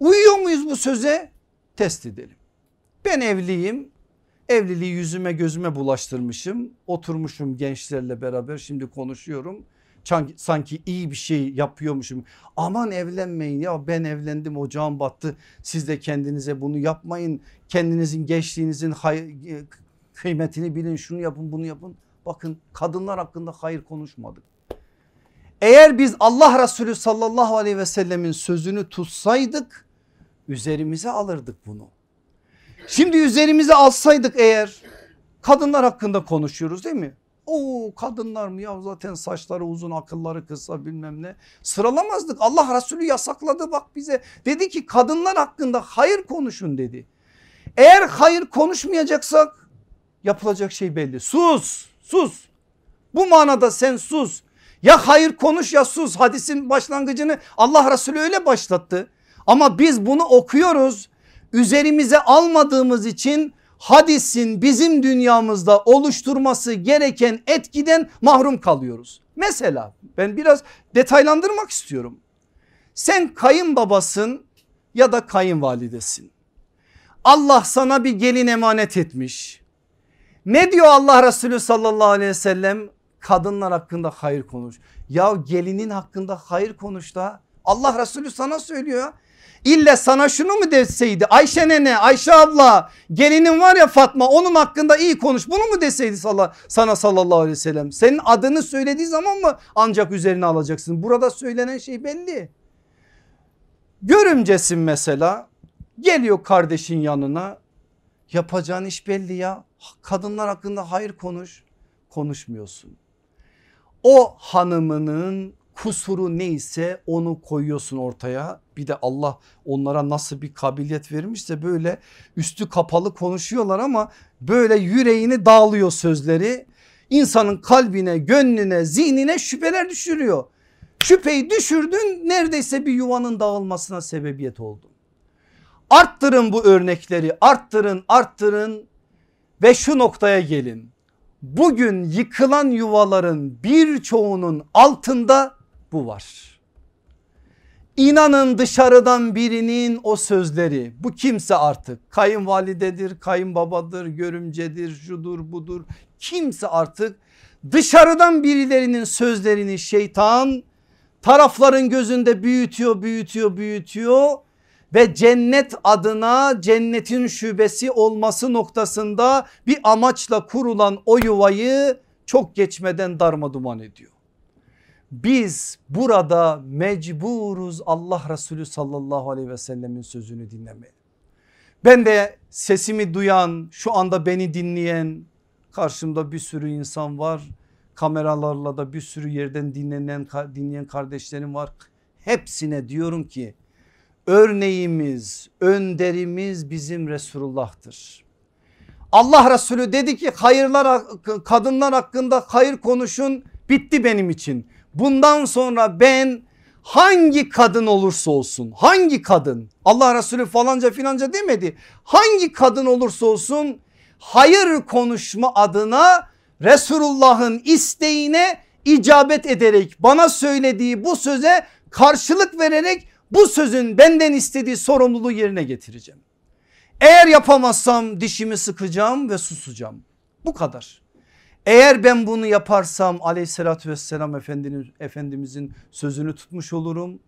Uyuyor muyuz bu söze? Test edelim. Ben evliyim. Evliliği yüzüme gözüme bulaştırmışım. Oturmuşum gençlerle beraber şimdi konuşuyorum. Sanki iyi bir şey yapıyormuşum. Aman evlenmeyin ya ben evlendim ocağım battı. Siz de kendinize bunu yapmayın. Kendinizin gençliğinizin kıymetini bilin şunu yapın bunu yapın. Bakın kadınlar hakkında hayır konuşmadık. Eğer biz Allah Resulü sallallahu aleyhi ve sellemin sözünü tutsaydık üzerimize alırdık bunu. Şimdi üzerimize alsaydık eğer kadınlar hakkında konuşuyoruz değil mi? O kadınlar mı ya zaten saçları uzun akılları kısa bilmem ne. Sıralamazdık Allah Resulü yasakladı bak bize. Dedi ki kadınlar hakkında hayır konuşun dedi. Eğer hayır konuşmayacaksak yapılacak şey belli. Sus sus bu manada sen sus. Ya hayır konuş ya sus hadisin başlangıcını Allah Resulü öyle başlattı. Ama biz bunu okuyoruz üzerimize almadığımız için hadisin bizim dünyamızda oluşturması gereken etkiden mahrum kalıyoruz. Mesela ben biraz detaylandırmak istiyorum. Sen kayınbabasın ya da kayınvalidesin. Allah sana bir gelin emanet etmiş. Ne diyor Allah Resulü sallallahu aleyhi ve sellem? Kadınlar hakkında hayır konuş. Ya gelinin hakkında hayır konuş da Allah Resulü sana söylüyor. İlle sana şunu mu deseydi Ayşe nene Ayşe abla gelinin var ya Fatma onun hakkında iyi konuş bunu mu deseydi sana sallallahu aleyhi ve sellem. Senin adını söylediği zaman mı ancak üzerine alacaksın burada söylenen şey belli. Görümcesin mesela geliyor kardeşin yanına yapacağın iş belli ya kadınlar hakkında hayır konuş konuşmuyorsun. O hanımının kusuru neyse onu koyuyorsun ortaya. Bir de Allah onlara nasıl bir kabiliyet vermişse böyle üstü kapalı konuşuyorlar ama böyle yüreğini dağılıyor sözleri. İnsanın kalbine, gönlüne, zihnine şüpheler düşürüyor. Şüpheyi düşürdün neredeyse bir yuvanın dağılmasına sebebiyet oldu. Arttırın bu örnekleri arttırın arttırın ve şu noktaya gelin. Bugün yıkılan yuvaların birçoğunun altında bu var. İnanın dışarıdan birinin o sözleri bu kimse artık kayınvalidedir, kayınbabadır, görümcedir, şudur budur kimse artık dışarıdan birilerinin sözlerini şeytan tarafların gözünde büyütüyor, büyütüyor, büyütüyor ve cennet adına cennetin şubesi olması noktasında bir amaçla kurulan o yuvayı çok geçmeden darma duman ediyor. Biz burada mecburuz Allah Resulü sallallahu aleyhi ve sellemin sözünü dinlemeye. Ben de sesimi duyan şu anda beni dinleyen karşımda bir sürü insan var. Kameralarla da bir sürü yerden dinlenen dinleyen kardeşlerim var. Hepsine diyorum ki örneğimiz, önderimiz bizim Resulullah'tır. Allah Resulü dedi ki hayırlar kadınlar hakkında hayır konuşun bitti benim için. Bundan sonra ben hangi kadın olursa olsun hangi kadın Allah Resulü falanca filanca demedi. Hangi kadın olursa olsun hayır konuşma adına Resulullah'ın isteğine icabet ederek bana söylediği bu söze karşılık vererek bu sözün benden istediği sorumluluğu yerine getireceğim. Eğer yapamazsam dişimi sıkacağım ve susacağım. Bu kadar. Eğer ben bunu yaparsam aleyhissalatü vesselam Efendimiz, Efendimizin sözünü tutmuş olurum.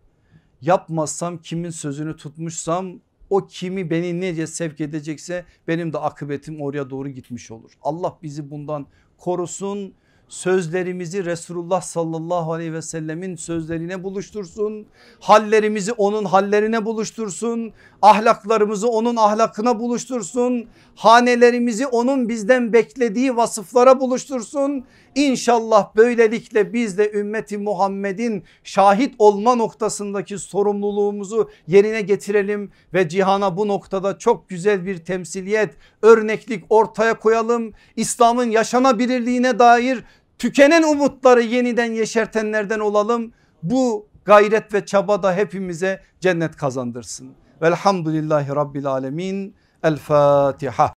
Yapmazsam kimin sözünü tutmuşsam o kimi beni nece sevk edecekse benim de akıbetim oraya doğru gitmiş olur. Allah bizi bundan korusun sözlerimizi Resulullah sallallahu aleyhi ve sellemin sözlerine buluştursun. Hallerimizi onun hallerine buluştursun. Ahlaklarımızı onun ahlakına buluştursun. Hanelerimizi onun bizden beklediği vasıflara buluştursun. İnşallah böylelikle biz de ümmeti Muhammed'in şahit olma noktasındaki sorumluluğumuzu yerine getirelim ve cihana bu noktada çok güzel bir temsiliyet örneklik ortaya koyalım. İslam'ın yaşanabilirliğine dair tükenen umutları yeniden yeşertenlerden olalım. Bu gayret ve çaba da hepimize cennet kazandırsın. Velhamdülillahi Rabbil Alemin. El Fatiha.